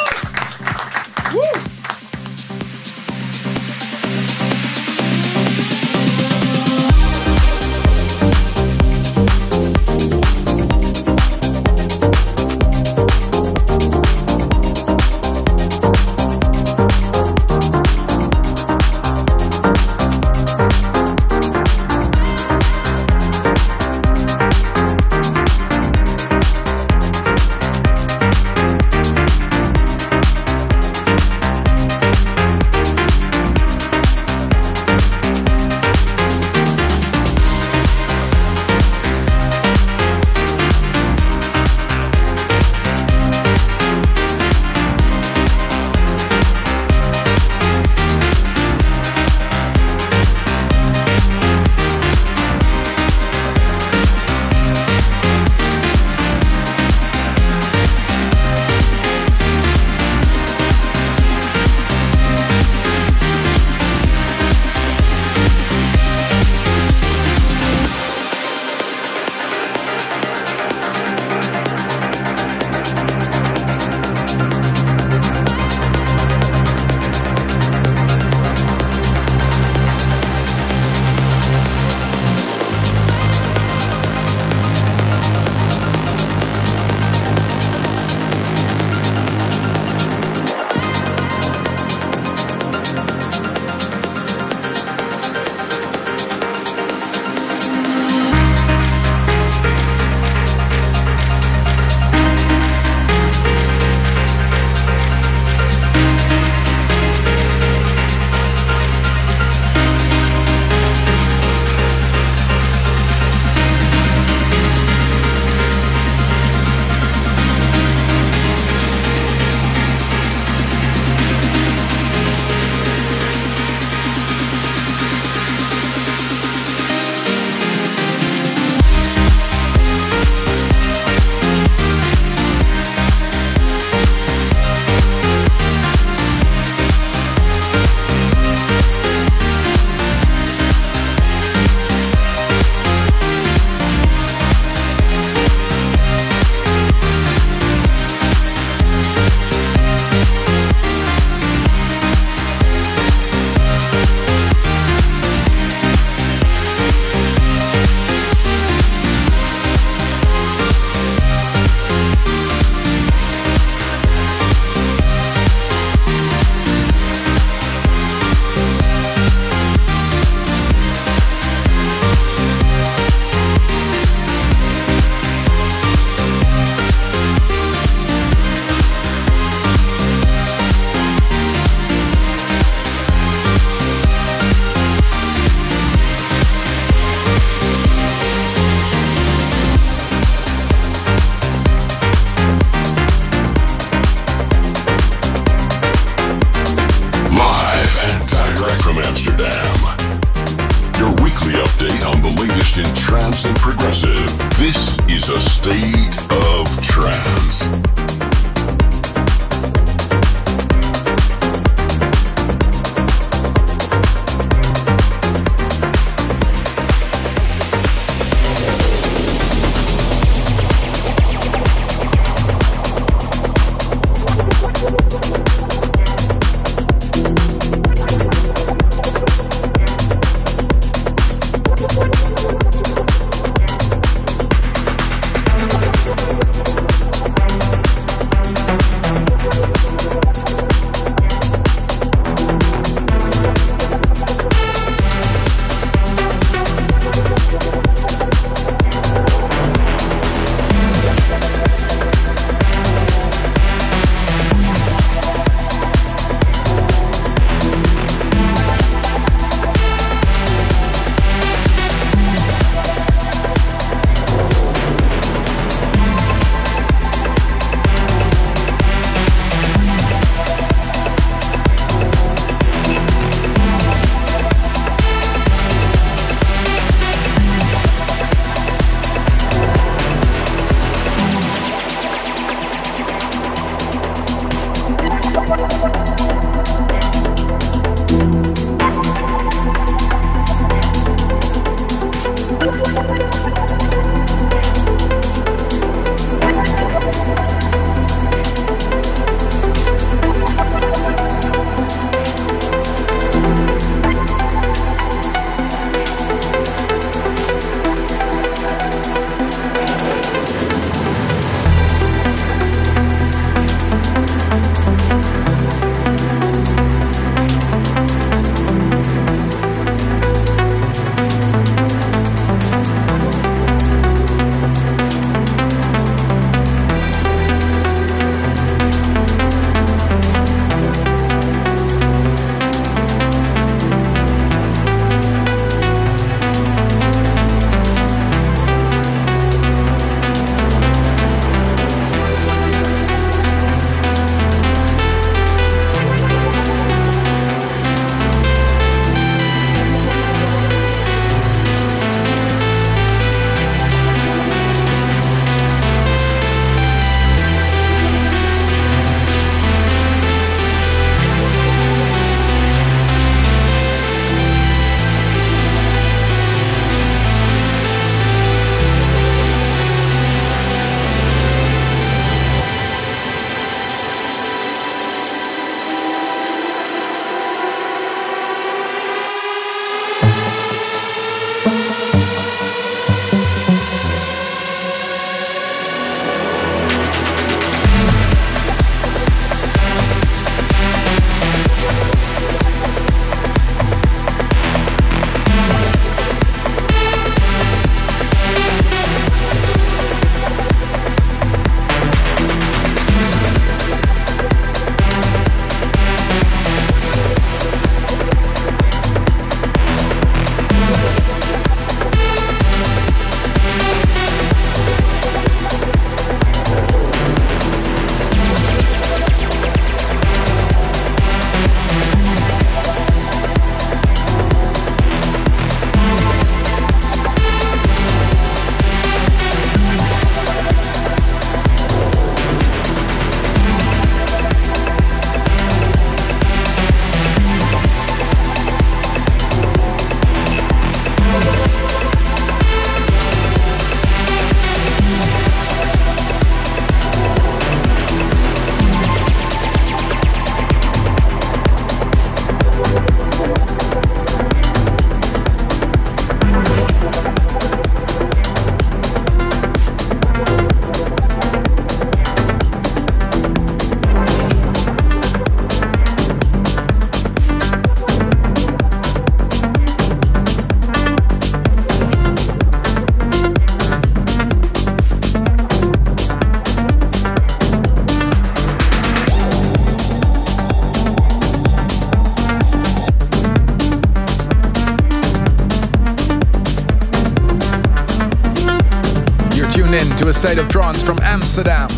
State of trance from Amsterdam.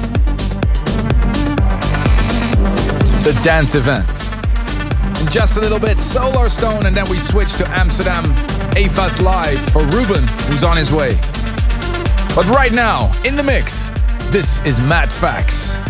The dance event. In just a little bit, Solarstone, and then we switch to Amsterdam. AFAS Live for Ruben, who's on his way. But right now, in the mix, this is Matt Fax.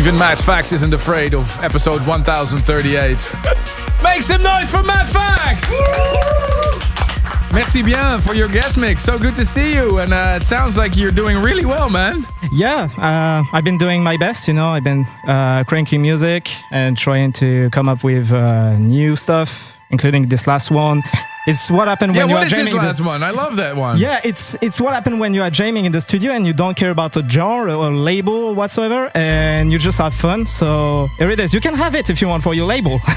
Even Matt Fax isn't afraid of episode 1038. Make some noise for Matt Fax! Merci bien for your guest mix. So good to see you. And uh, it sounds like you're doing really well, man. Yeah, uh, I've been doing my best. You know, I've been uh, cranking music and trying to come up with uh, new stuff, including this last one. It's what happened Yeah, when you are is this jamming. in the- last one? I love that one. Yeah, it's it's what happened when you are jamming in the studio and you don't care about a genre or label whatsoever, and you just have fun. So here it is. You can have it if you want for your label.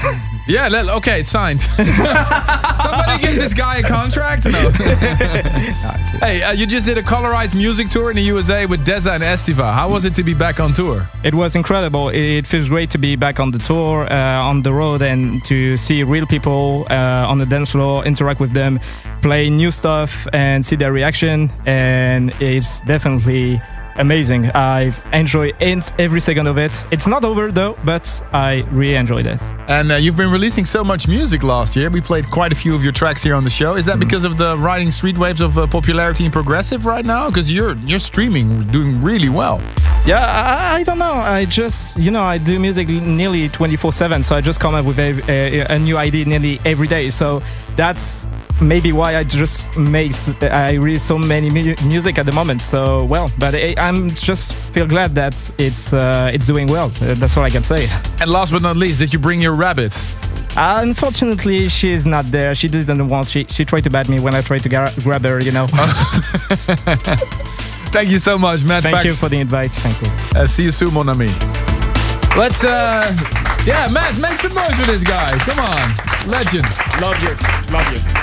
Yeah, let, okay, it's signed. Somebody give this guy a contract? No. hey, uh, you just did a colorized music tour in the USA with Dezza and Estiva. How was it to be back on tour? It was incredible. It feels great to be back on the tour, uh, on the road, and to see real people uh, on the dance floor, interact with them, play new stuff, and see their reaction. And it's definitely amazing. I've enjoyed every second of it. It's not over though, but I really enjoyed it. And uh, you've been releasing so much music last year. We played quite a few of your tracks here on the show. Is that because of the riding street waves of uh, popularity in progressive right now? Because you're you're streaming, doing really well. Yeah, I, I don't know. I just, you know, I do music nearly 24 7, so I just come up with a, a, a new idea nearly every day. So that's maybe why I just make, I release so many mu- music at the moment. So, well, but I, I'm just feel glad that it's uh, it's doing well. Uh, That's all I can say. And last but not least, did you bring your rabbit? Unfortunately, she's not there. She didn't want. She she tried to bat me when I tried to gra- grab her. You know. Thank you so much, Matt. Thank Fax. you for the invite. Thank you. Uh, see you soon, mon ami. Let's, uh, yeah, Matt, make some noise for this guy. Come on, legend. Love you. Love you.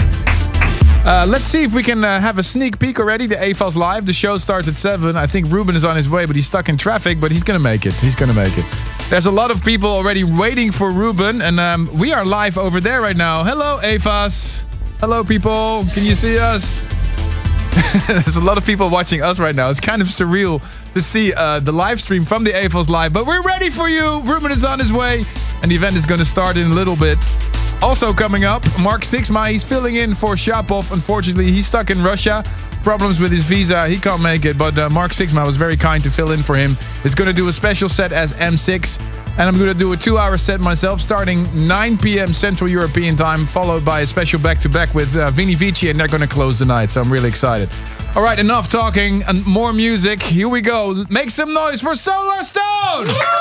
Uh, let's see if we can uh, have a sneak peek already. The AFAS Live. The show starts at 7. I think Ruben is on his way, but he's stuck in traffic, but he's going to make it. He's going to make it. There's a lot of people already waiting for Ruben, and um, we are live over there right now. Hello, AFAS. Hello, people. Can you see us? There's a lot of people watching us right now. It's kind of surreal to see uh, the live stream from the AFAS Live, but we're ready for you. Ruben is on his way, and the event is going to start in a little bit. Also coming up, Mark Sixma, he's filling in for Shapov. Unfortunately, he's stuck in Russia. Problems with his visa, he can't make it. But uh, Mark Sixma was very kind to fill in for him. He's going to do a special set as M6. And I'm going to do a two hour set myself starting 9 p.m. Central European time, followed by a special back to back with uh, Vini Vici, and they're going to close the night. So I'm really excited. All right, enough talking and more music. Here we go. Make some noise for Solarstone!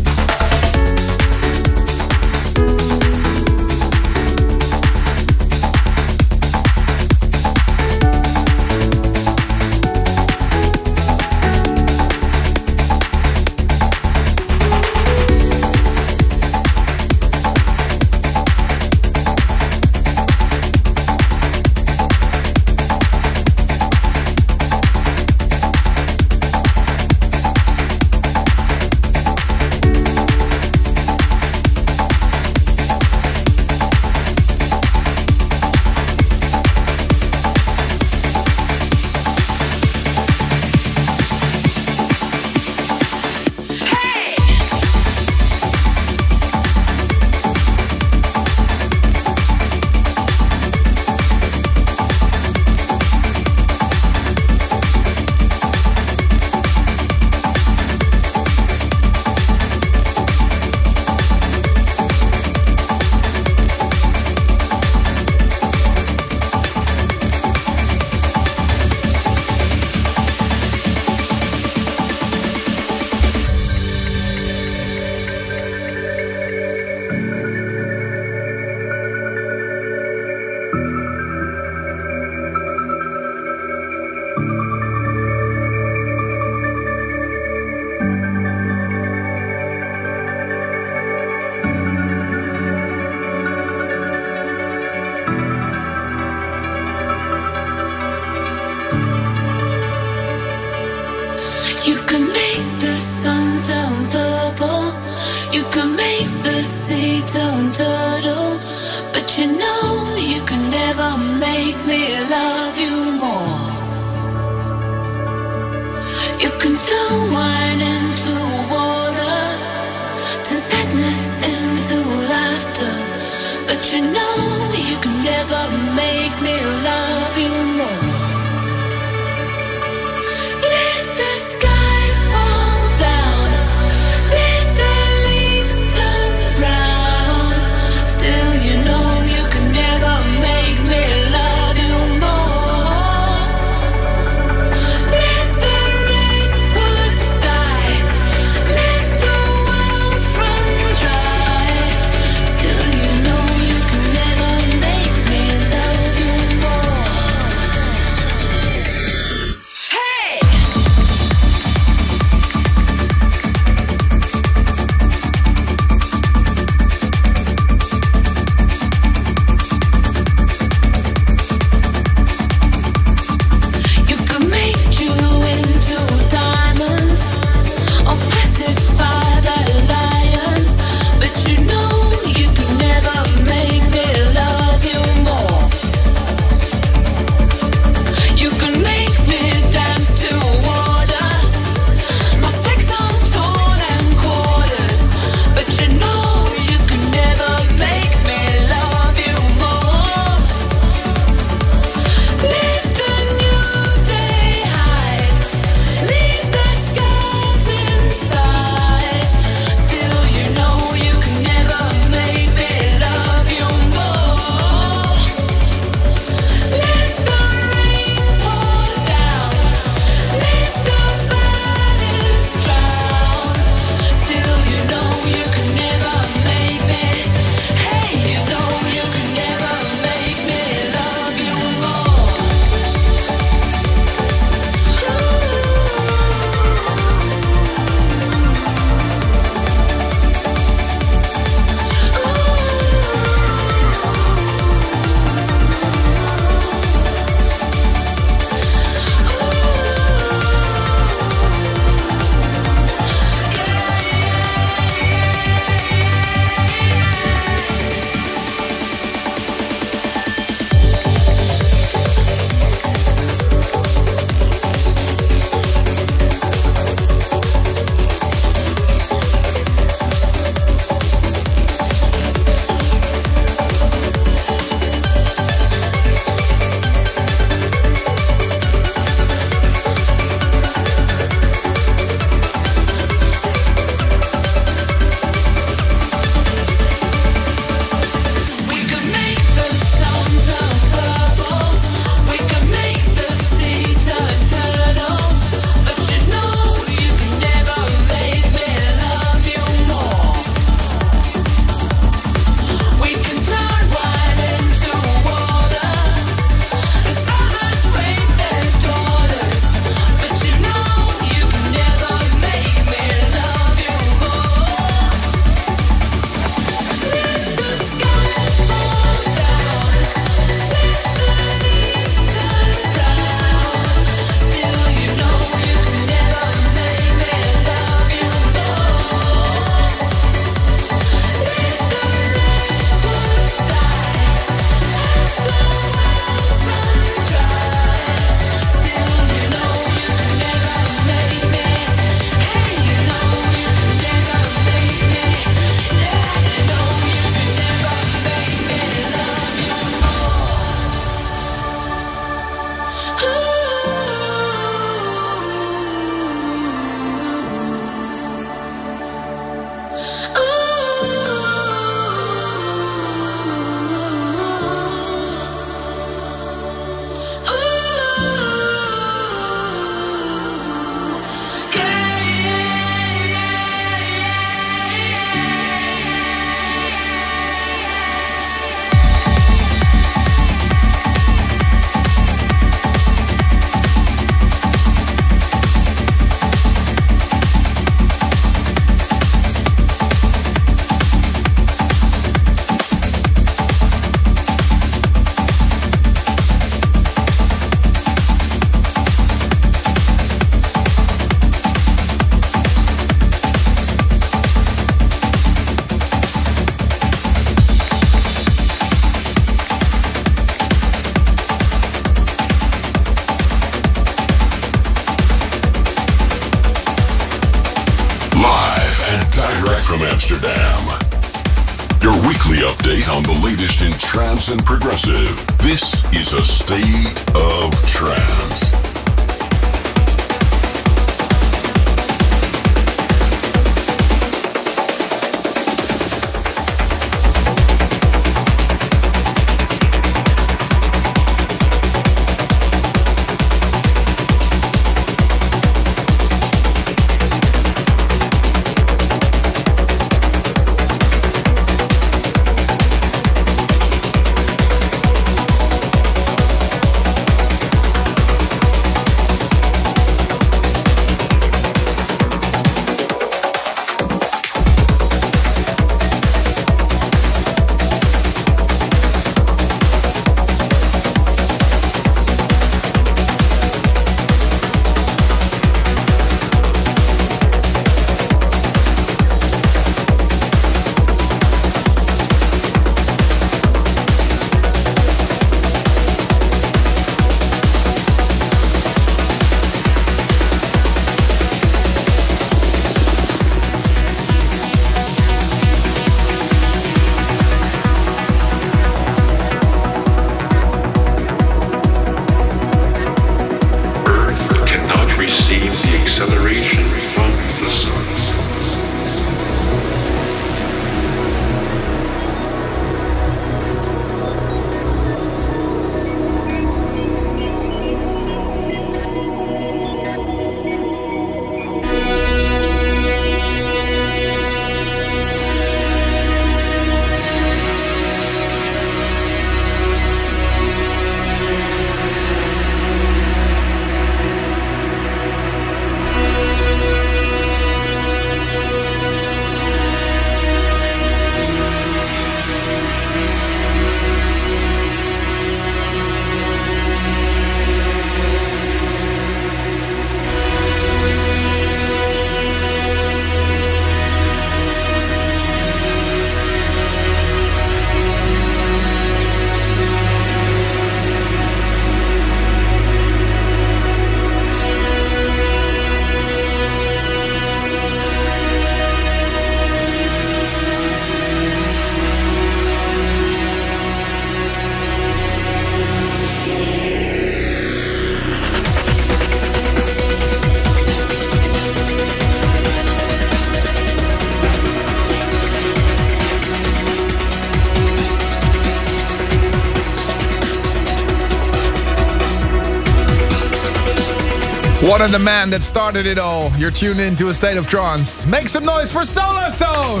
Of the man that started it all. You're tuned into a state of trance. Make some noise for Solarstone!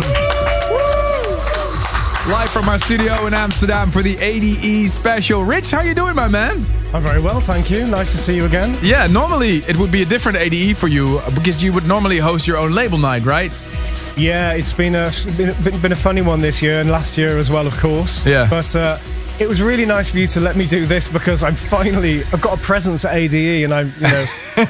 Live from our studio in Amsterdam for the ADE special. Rich, how you doing, my man? I'm very well, thank you. Nice to see you again. Yeah, normally it would be a different ADE for you because you would normally host your own label night, right? Yeah, it's been a been, been, been a funny one this year and last year as well, of course. Yeah. But uh, it was really nice for you to let me do this because I'm finally I've got a presence at ADE and I'm you know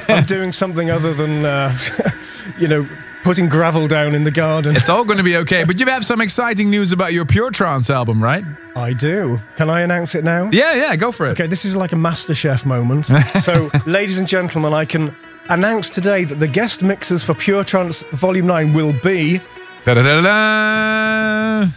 I'm doing something other than uh, you know putting gravel down in the garden. It's all going to be okay. But you have some exciting news about your Pure Trance album, right? I do. Can I announce it now? Yeah, yeah, go for it. Okay, this is like a MasterChef moment. so, ladies and gentlemen, I can announce today that the guest mixers for Pure Trance Volume 9 will be Da-da-da-da.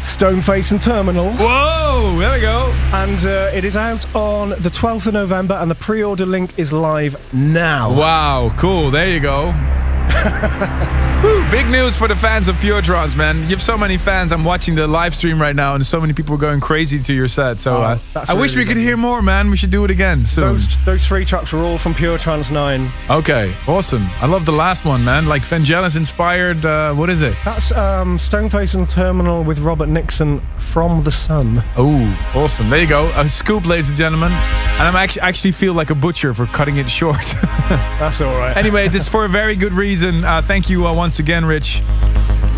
Stoneface and Terminal. Whoa, there we go. And uh, it is out on the 12th of November, and the pre order link is live now. Wow, cool. There you go. Woo, big news for the fans of Pure Trance, man. You have so many fans. I'm watching the live stream right now, and so many people are going crazy to your set. So Oh, uh, I wish we could hear more, man. We should do it again soon. Those, those three tracks were all from Pure Trance 9. Okay, awesome. I love the last one, man. Like Vangelis inspired. Uh, what is it? That's um, Stoneface and Terminal with Robert Nickson from the Sun. Oh, awesome. There you go. A scoop, ladies and gentlemen. And I'm actually actually feel like a butcher for cutting it short. That's all right. anyway, this is for a very good reason. Uh, thank you uh, once again, Rich.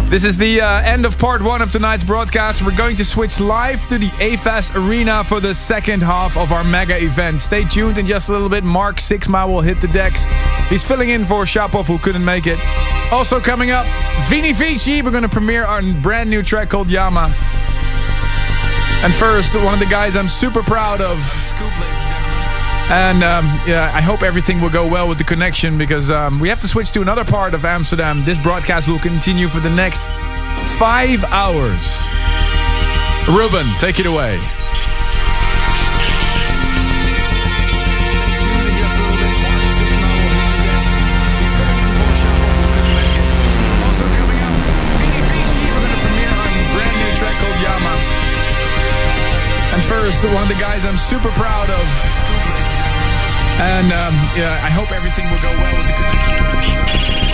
This is the uh, end of part one of tonight's broadcast. We're going to switch live to the AFAS Arena for the second half of our mega event. Stay tuned in just a little bit. Mark Sixma will hit the decks. He's filling in for Shapov, who couldn't make it. Also coming up, Vini Vici. We're going to premiere our brand new track called Yama. And first, one of the guys I'm super proud of. And um, yeah, I hope everything will go well with the connection because um, we have to switch to another part of Amsterdam. This broadcast will continue for the next five hours. Ruben, take it away. first, one of the guys I'm super proud of. And um, yeah, I hope everything will go well with the connection.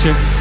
Check,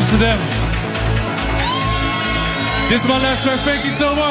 Amsterdam. This is my last track. Thank you so much.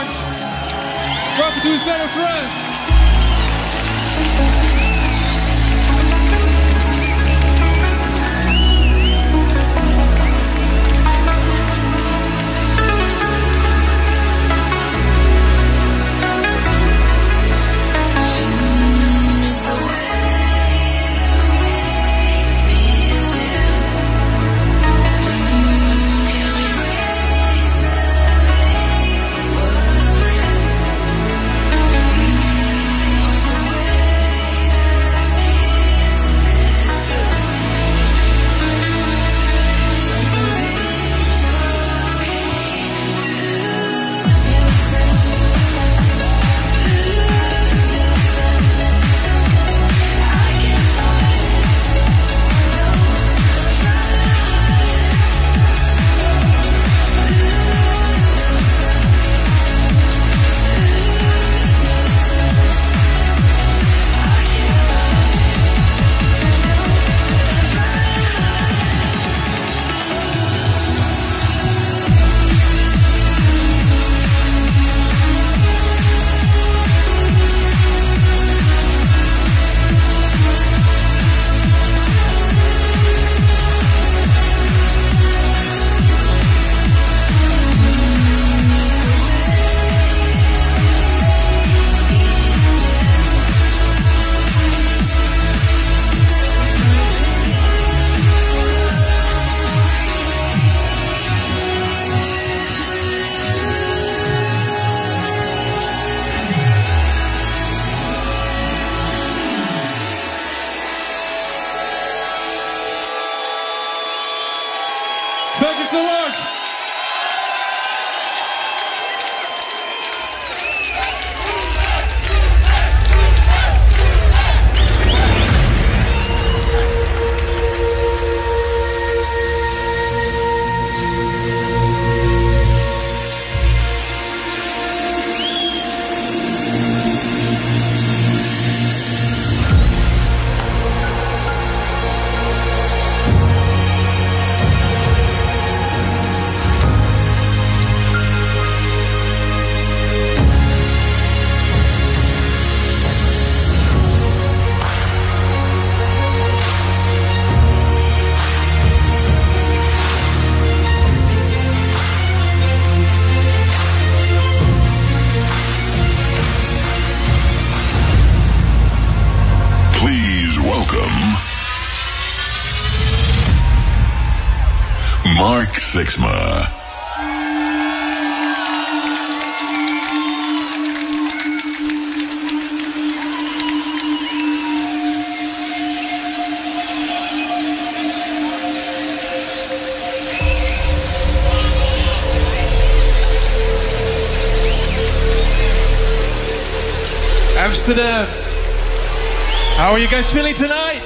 Sixma. Amsterdam. How are you guys feeling tonight?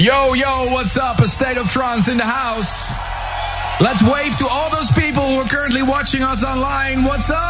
Yo, yo, what's up? A state of trance in the house. Let's wave to all those people who are currently watching us online. What's up?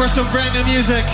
for some brand new music?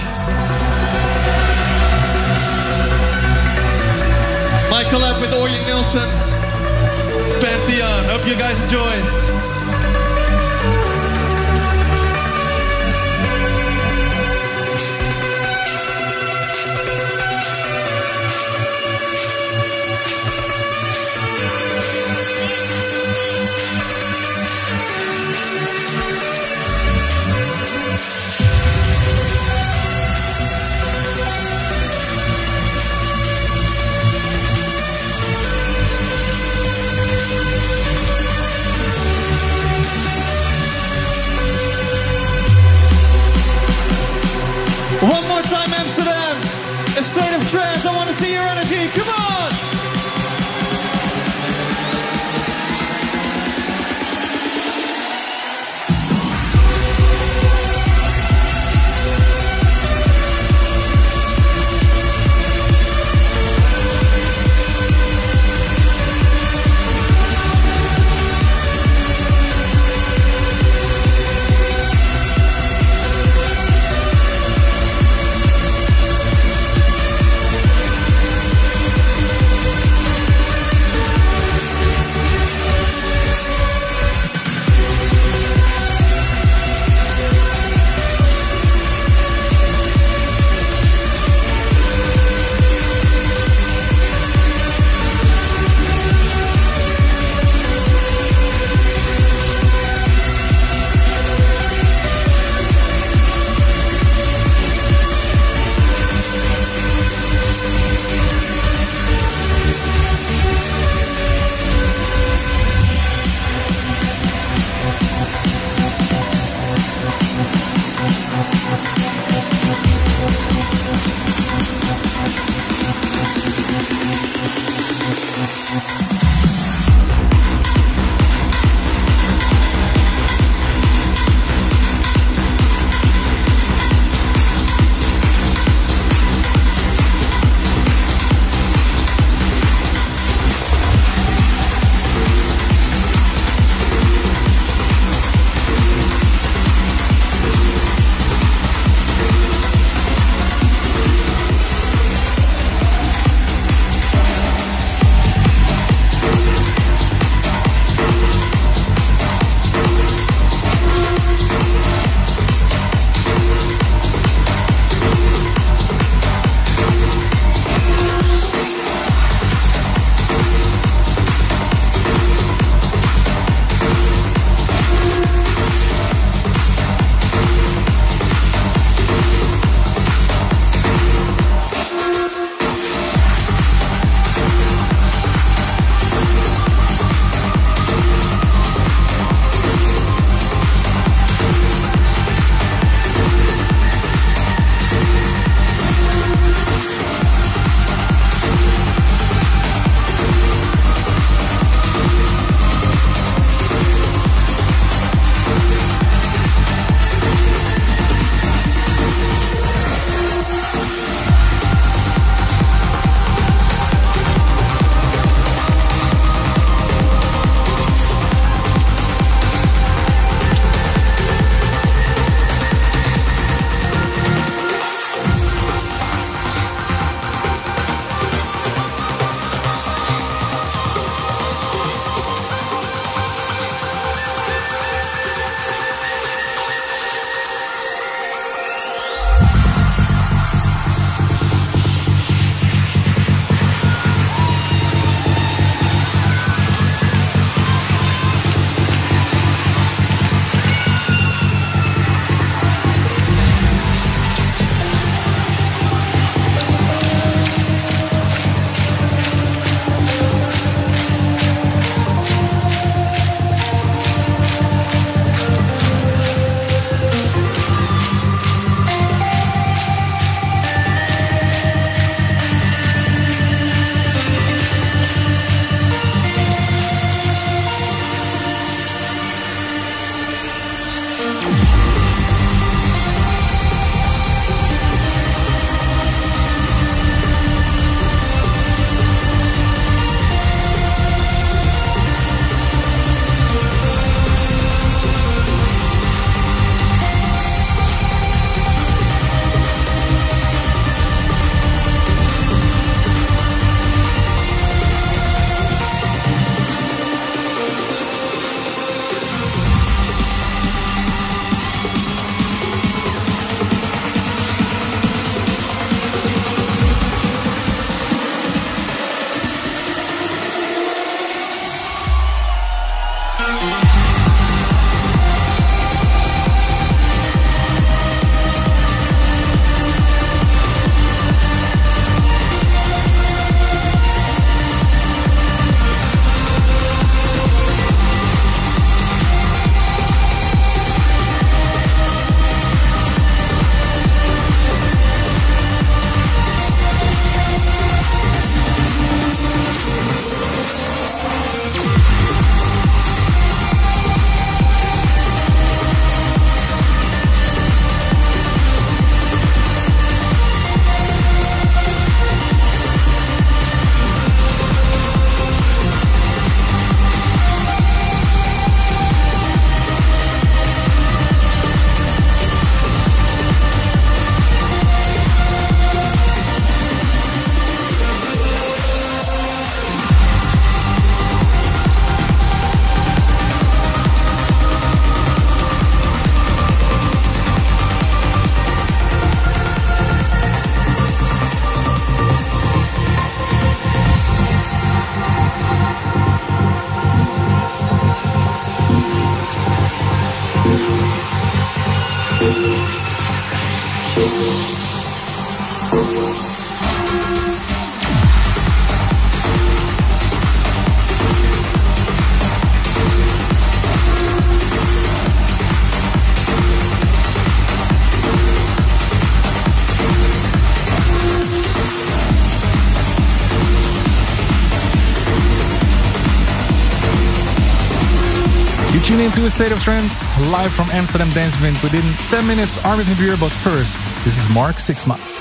Into a state of trance live from Amsterdam Dance Event within 10 minutes. Armin van Buuren, but first, this is Mark Sixma.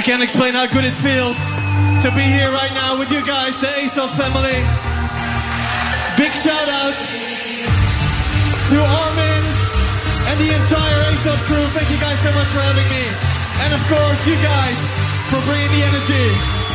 I can't explain how good it feels to be here right now with you guys, the ASOT family. Big shout out to Armin and the entire ASOT crew. Thank you guys so much for having me. And of course, you guys for bringing the energy.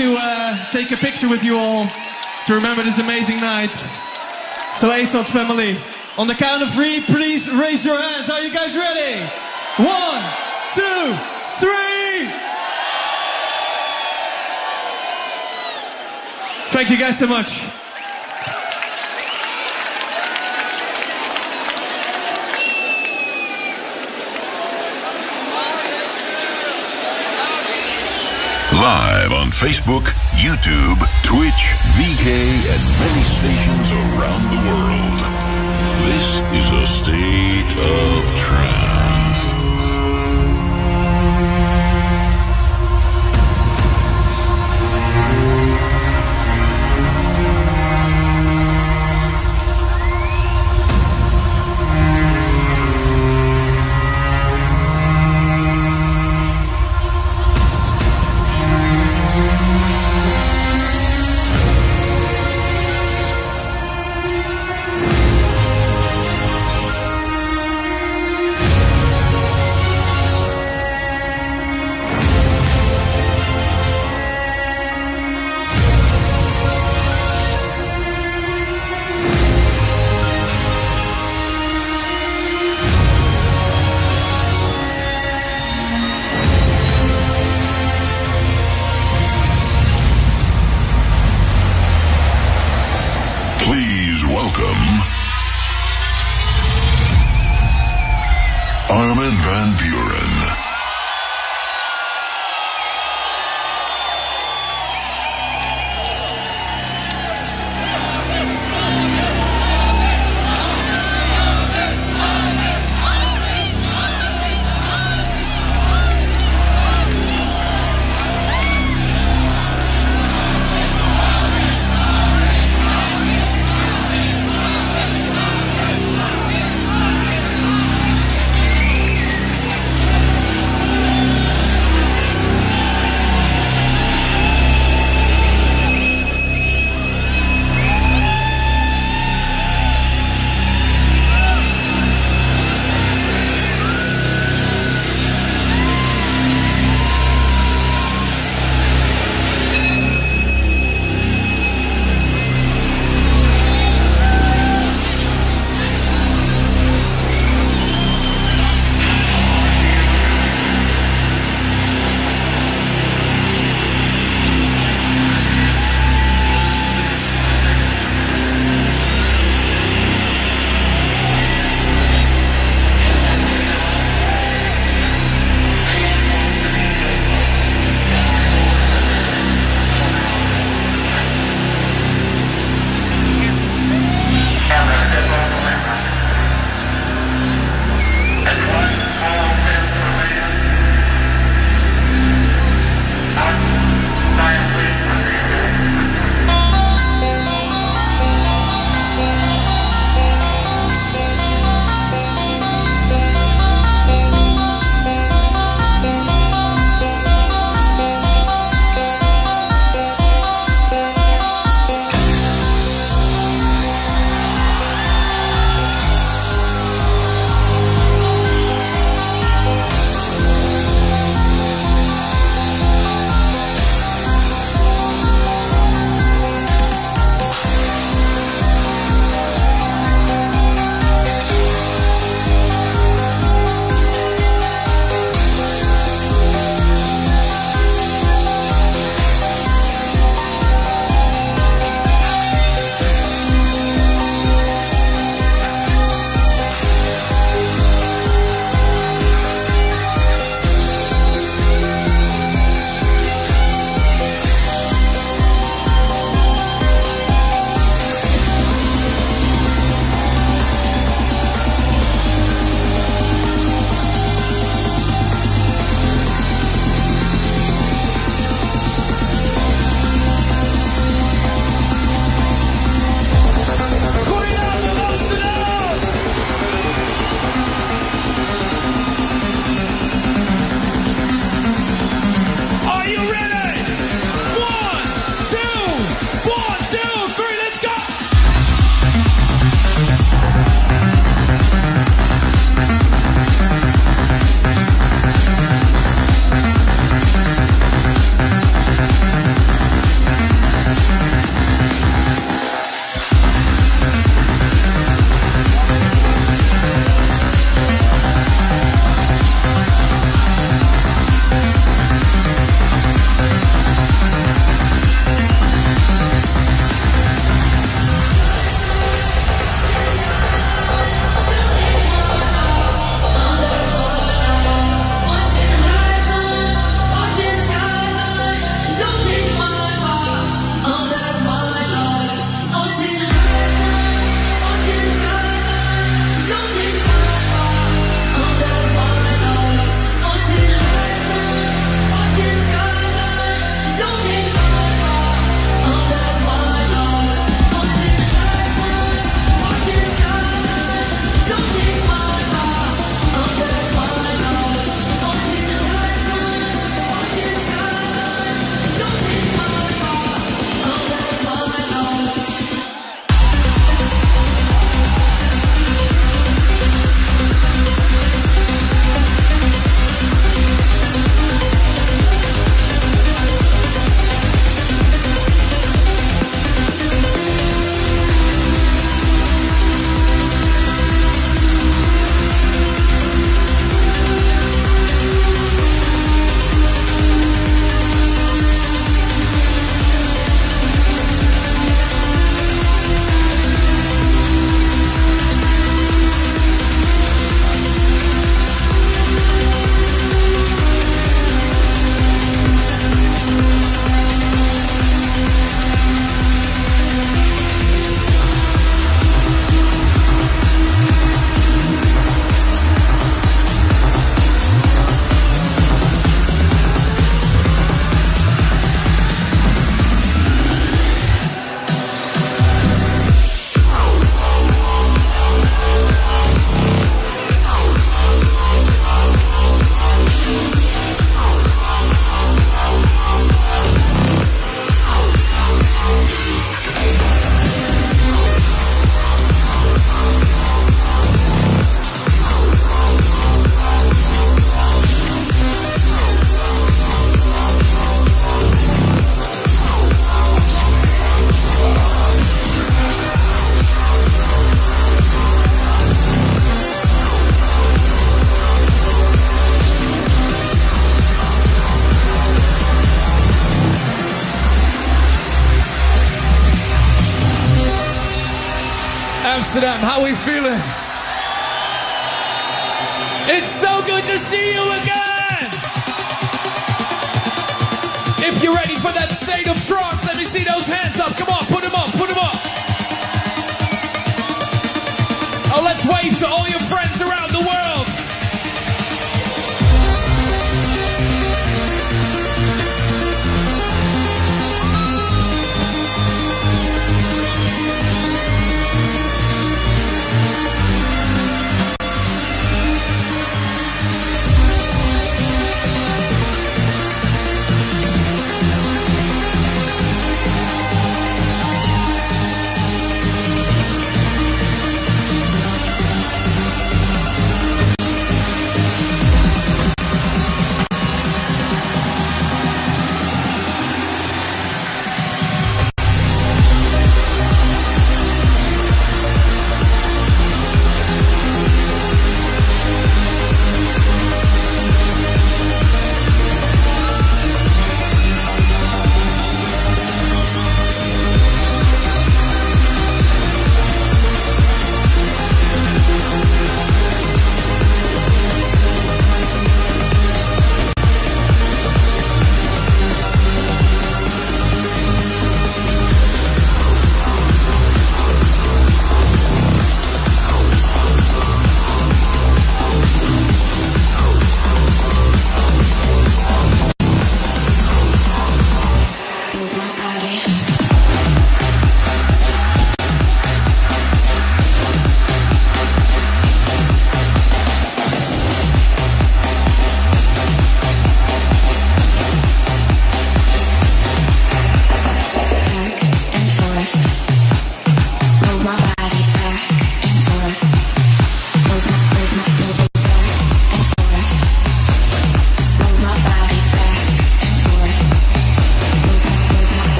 To uh, take a picture with you all to remember this amazing night. So, ASOT family, on the count of three, please raise your hands. Are you guys ready? One, two, three. Thank you guys so much. Live on Facebook, YouTube, Twitch, VK, and many stations around the world. This is a state of trance.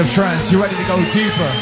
Of trance, you ready to go deeper?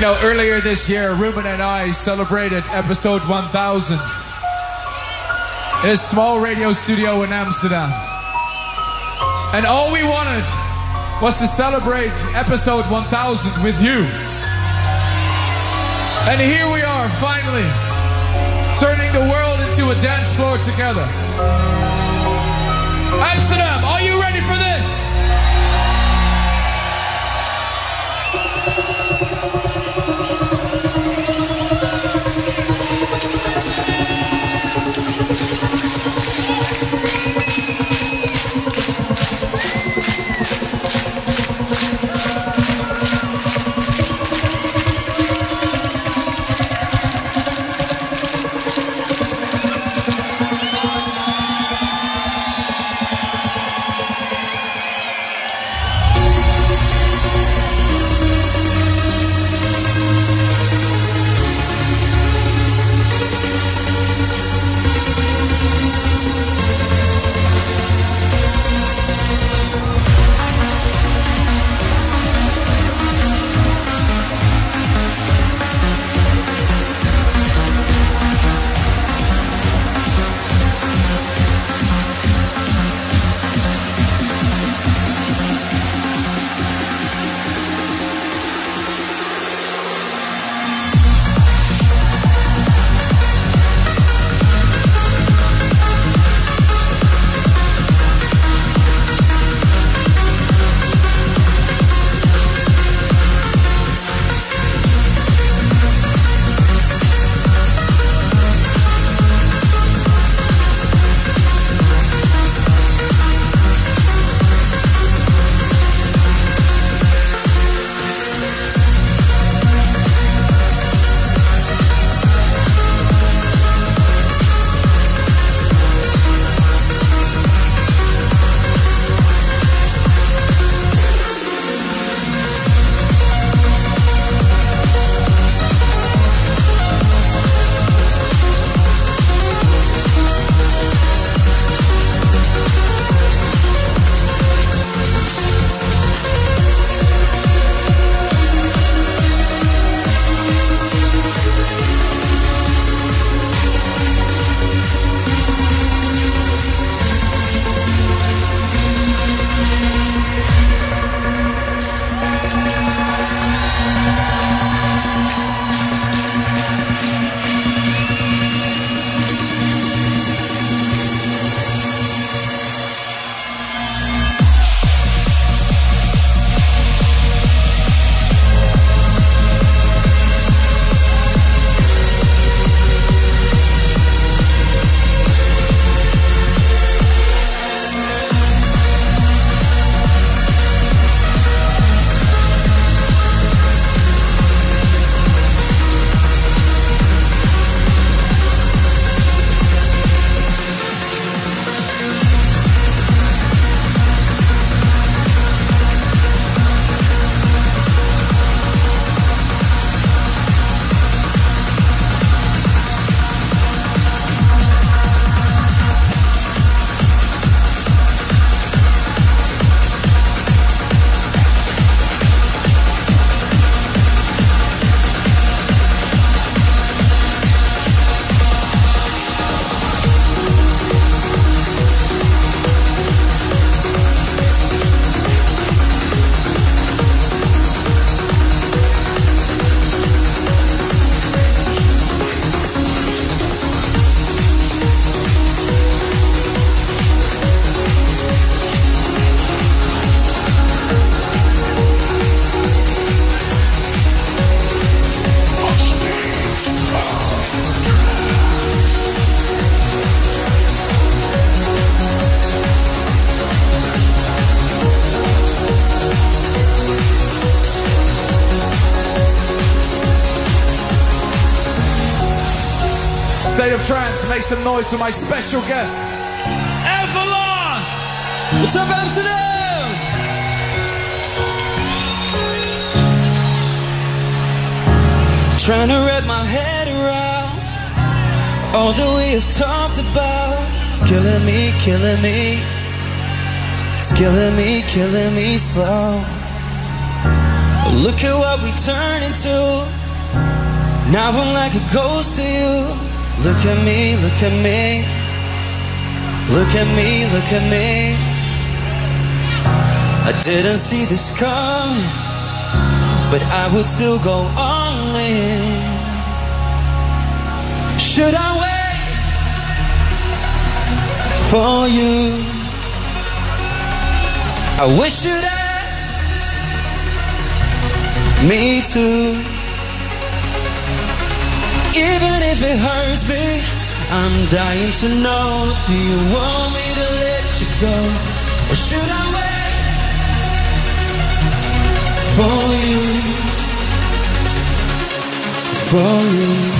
You know, earlier this year, Ruben and I celebrated episode 1000 in a small radio studio in Amsterdam. And all we wanted was to celebrate episode 1000 with you. And here we are, finally, turning the world into a dance floor together. Amsterdam, are you ready for this? Make some noise for my special guest, Avalon! What's up, Amsterdam? Trying to wrap my head around all that we have talked about. It's killing me, killing me. It's killing me, killing me slow. Look at what we turn into. Now I'm like a ghost to you. Look at me, look at me. Look at me, look at me. I didn't see this coming, but I will still go all in. Should I wait for you? I wish you'd ask me too. Even if it hurts me, I'm dying to know. Do you want me to let you go? Or should I wait for you? For you.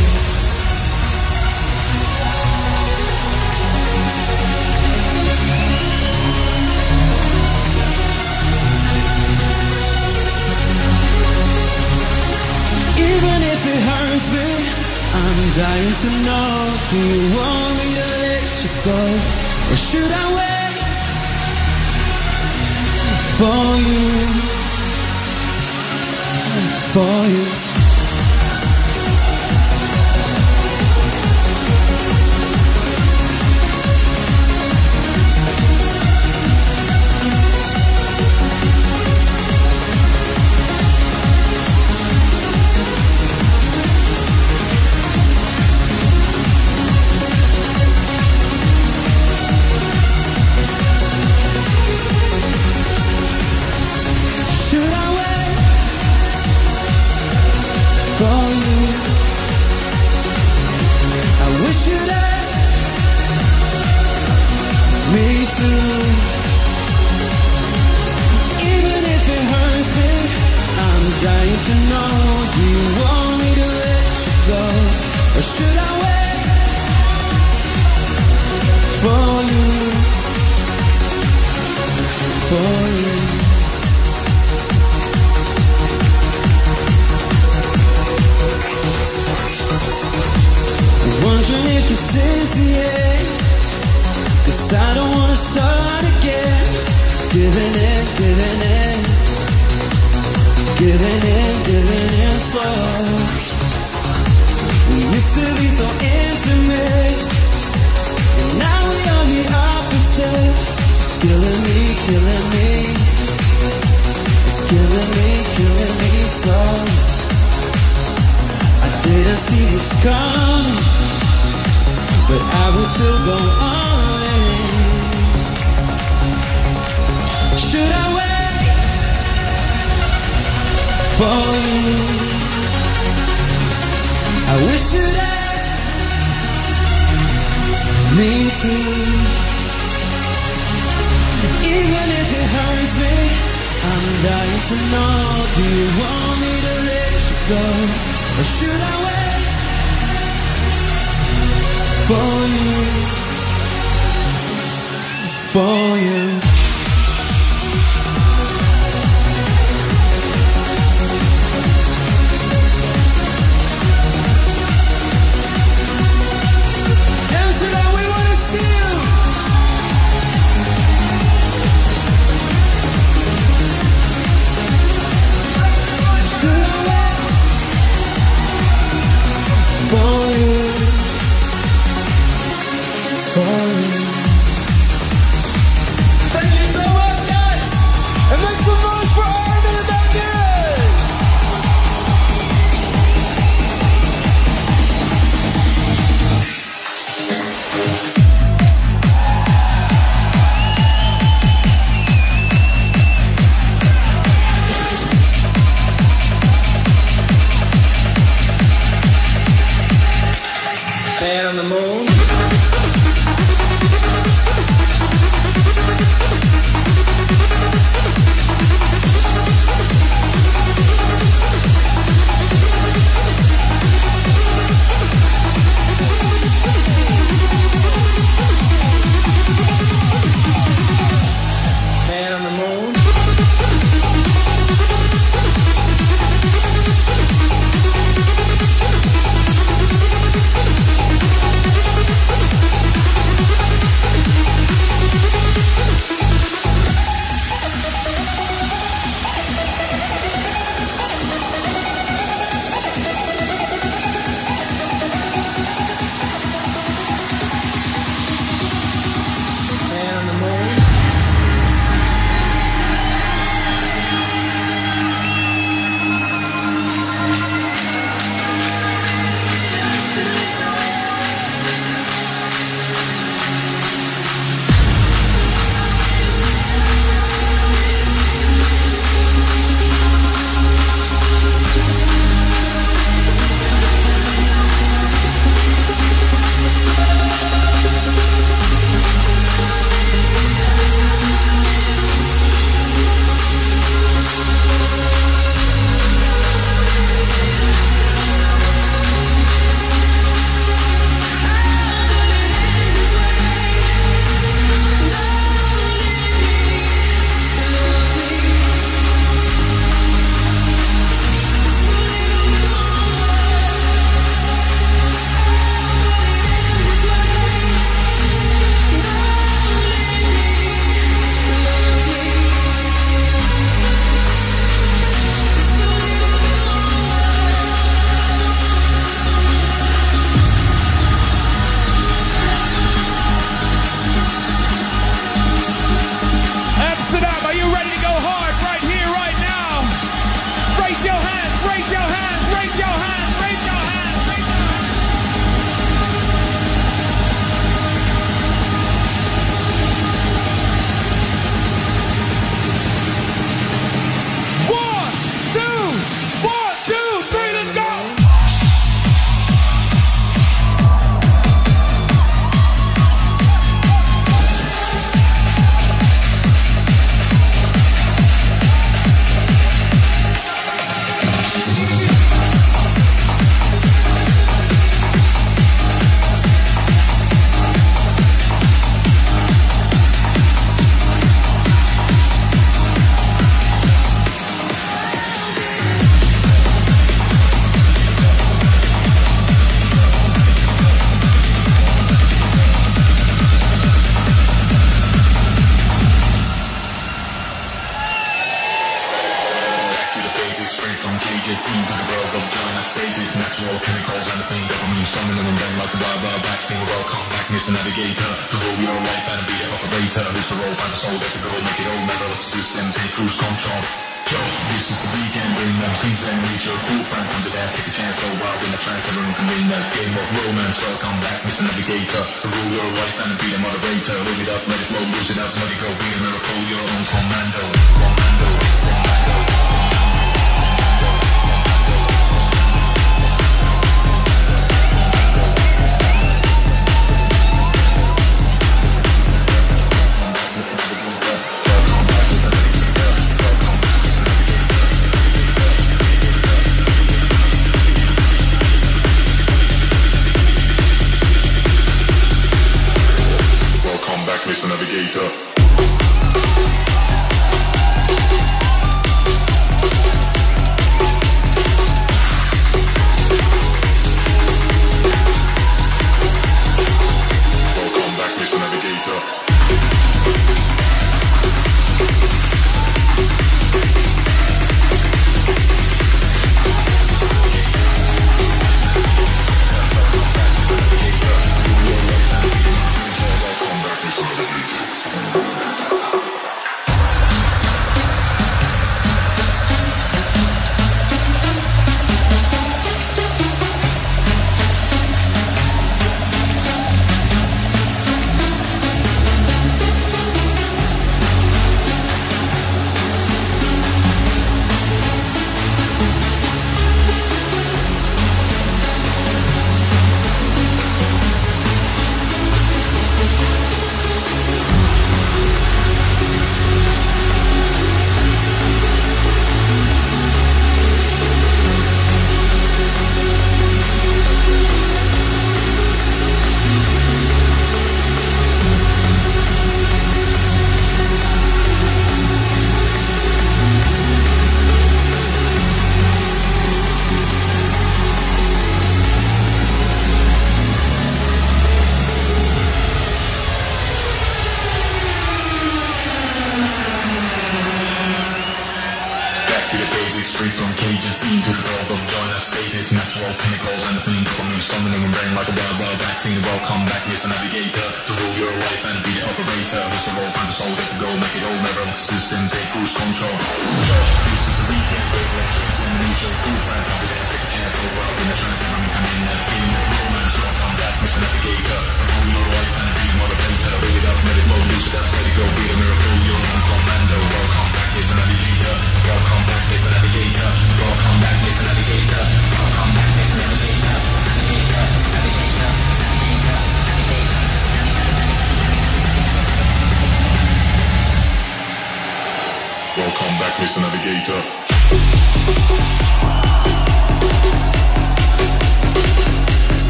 I'm dying to know. Do you want me to let you go? Or should I wait for you? For you.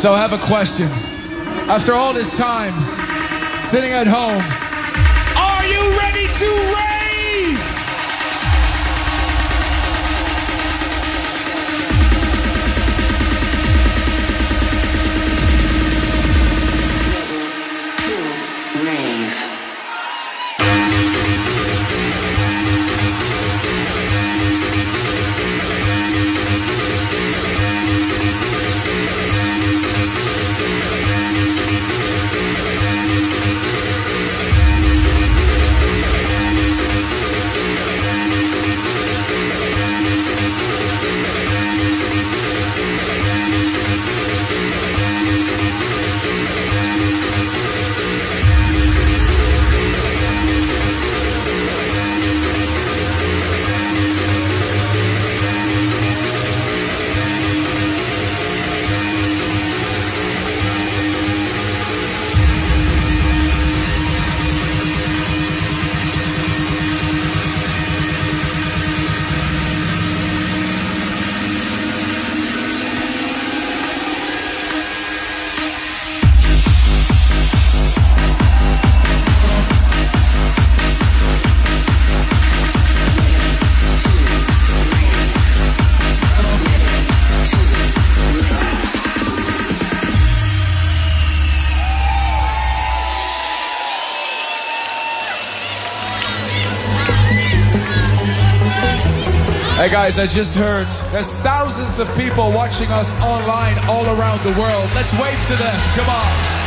So I have a question. After all this time, sitting at home, guys, I just heard there's thousands of people watching us online all around the world. Let's wave to them. Come on.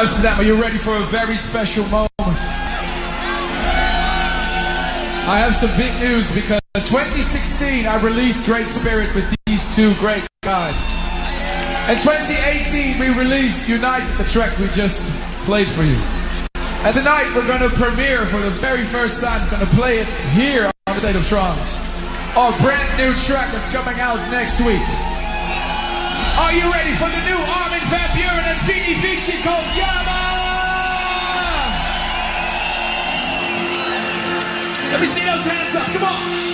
Amsterdam, are you ready for a very special moment? I have some big news because 2016 I released Great Spirit with these two great guys. In 2018 we released United, the track we just played for you. And tonight we're going to premiere for the very first time, we're going to play it here on the State of Trance. Our brand new track that's coming out next week. Are you ready for the new Armin van Buuren and Vini Vici called Yama? Let me see those hands up. Come on.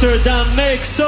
Amsterdam, make some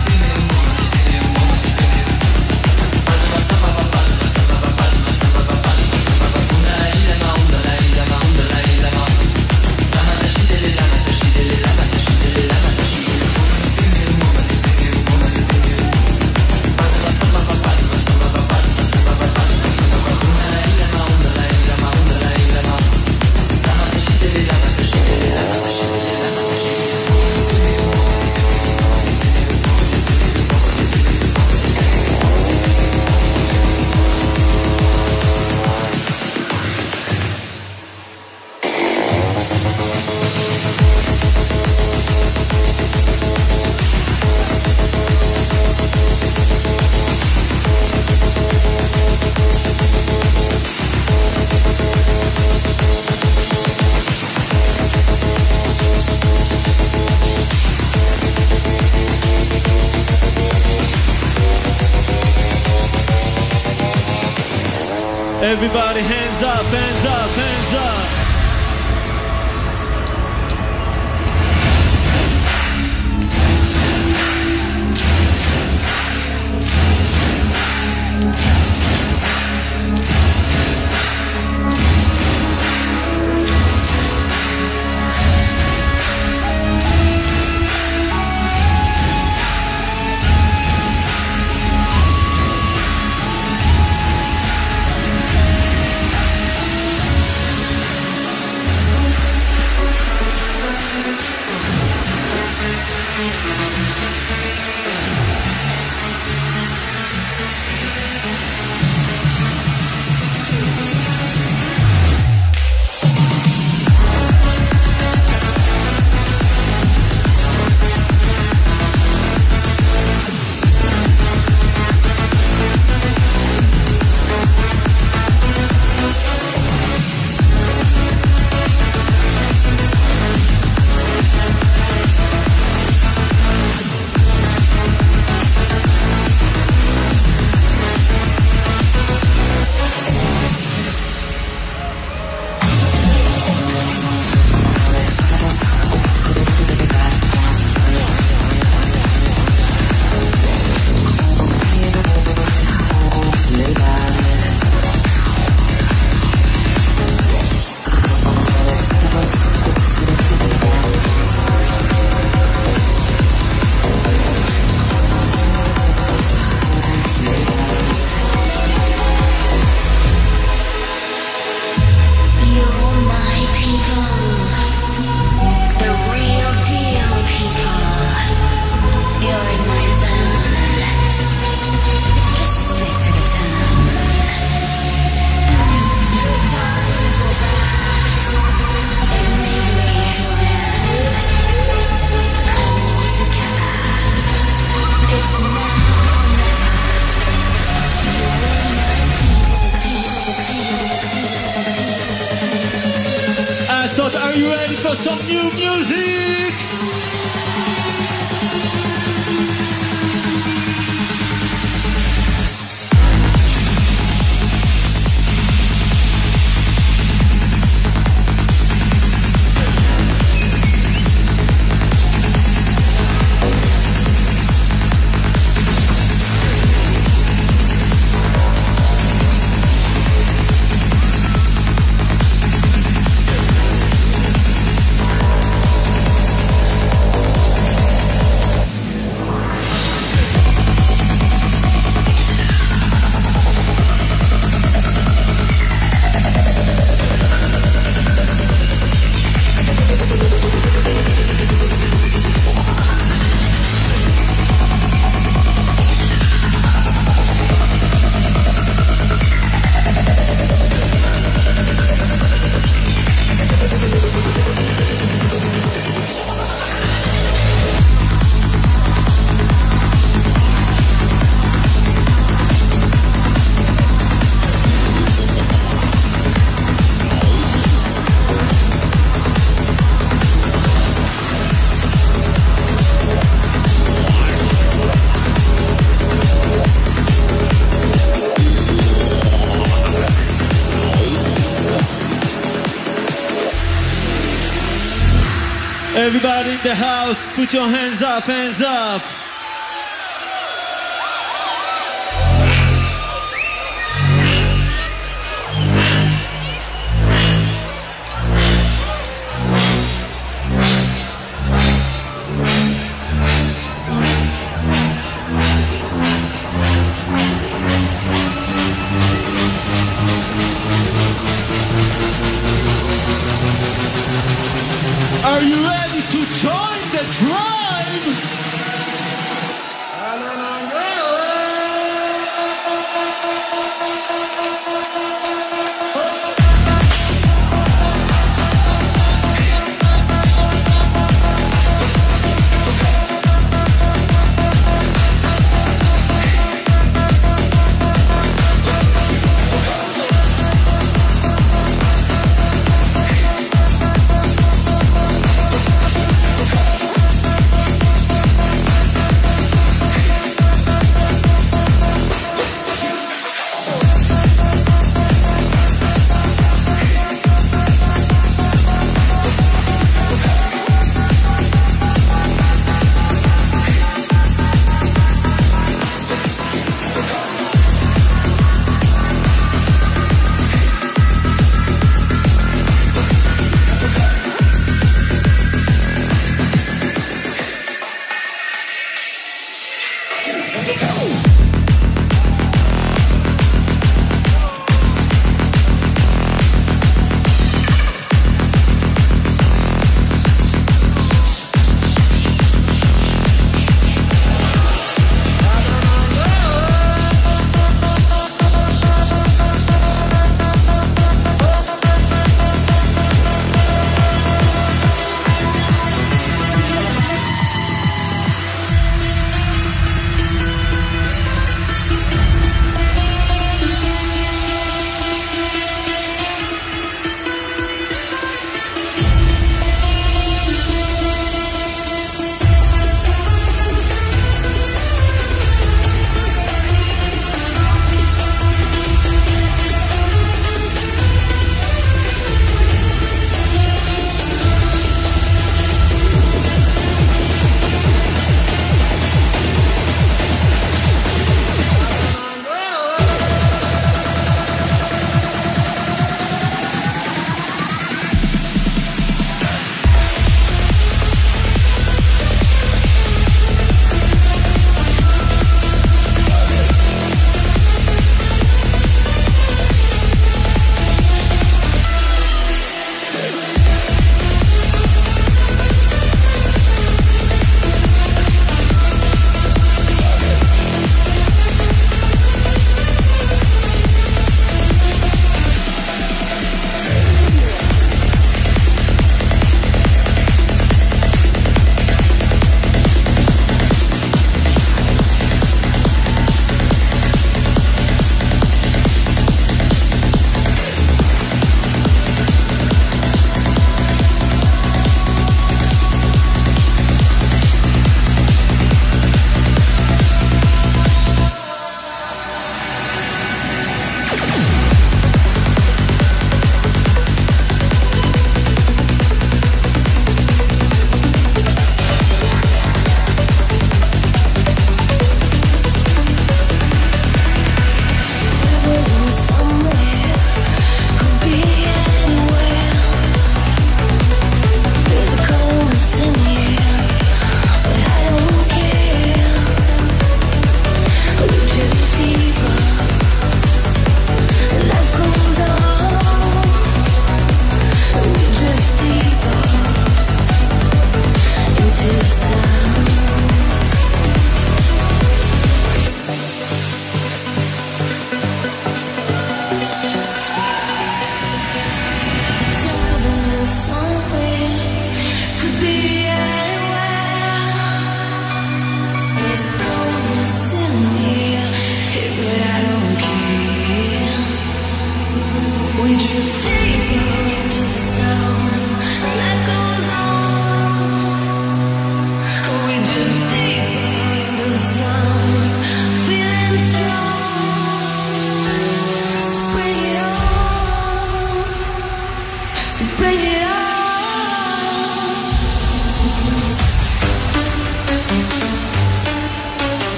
your hands up, hands up.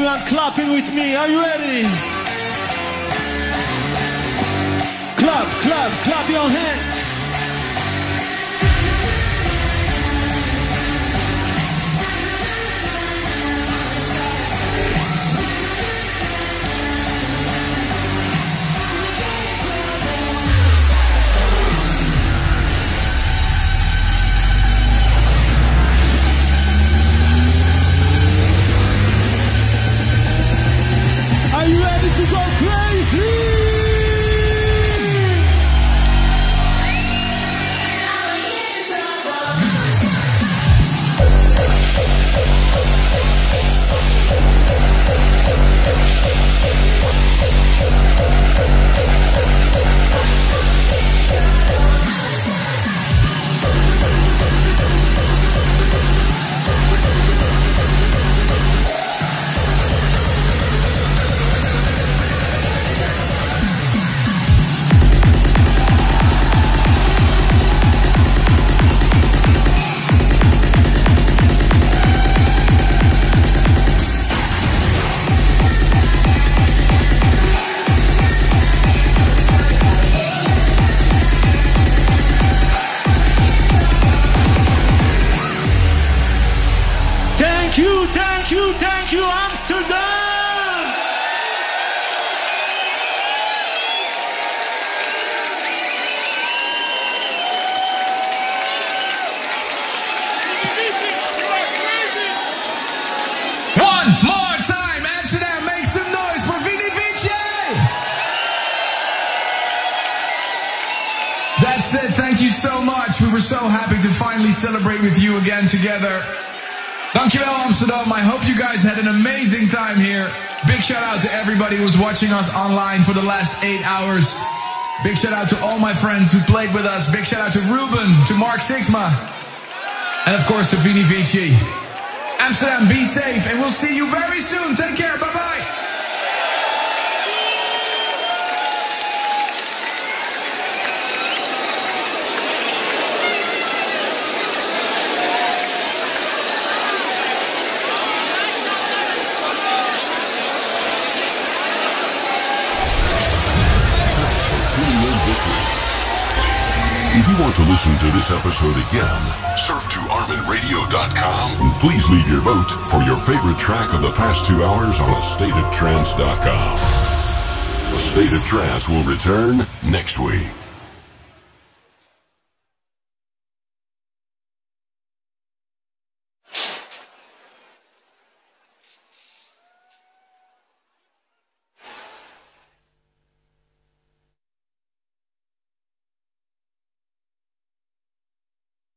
Everyone clapping with me. Are you ready? Clap, clap, clap your hands. Shout out to everybody who's watching us online for the last eight hours. Big shout out to all my friends who played with us. Big shout out to Ruben, to Mark Sixma, and of course to Vini Vici. Amsterdam, be safe, and we'll see you very soon. Take care. Bye listen to this episode again, surf to ArminRadio.com and please leave your vote for your favorite track of the past two hours on AstateOfTrance.com. A State of Trance will return next week.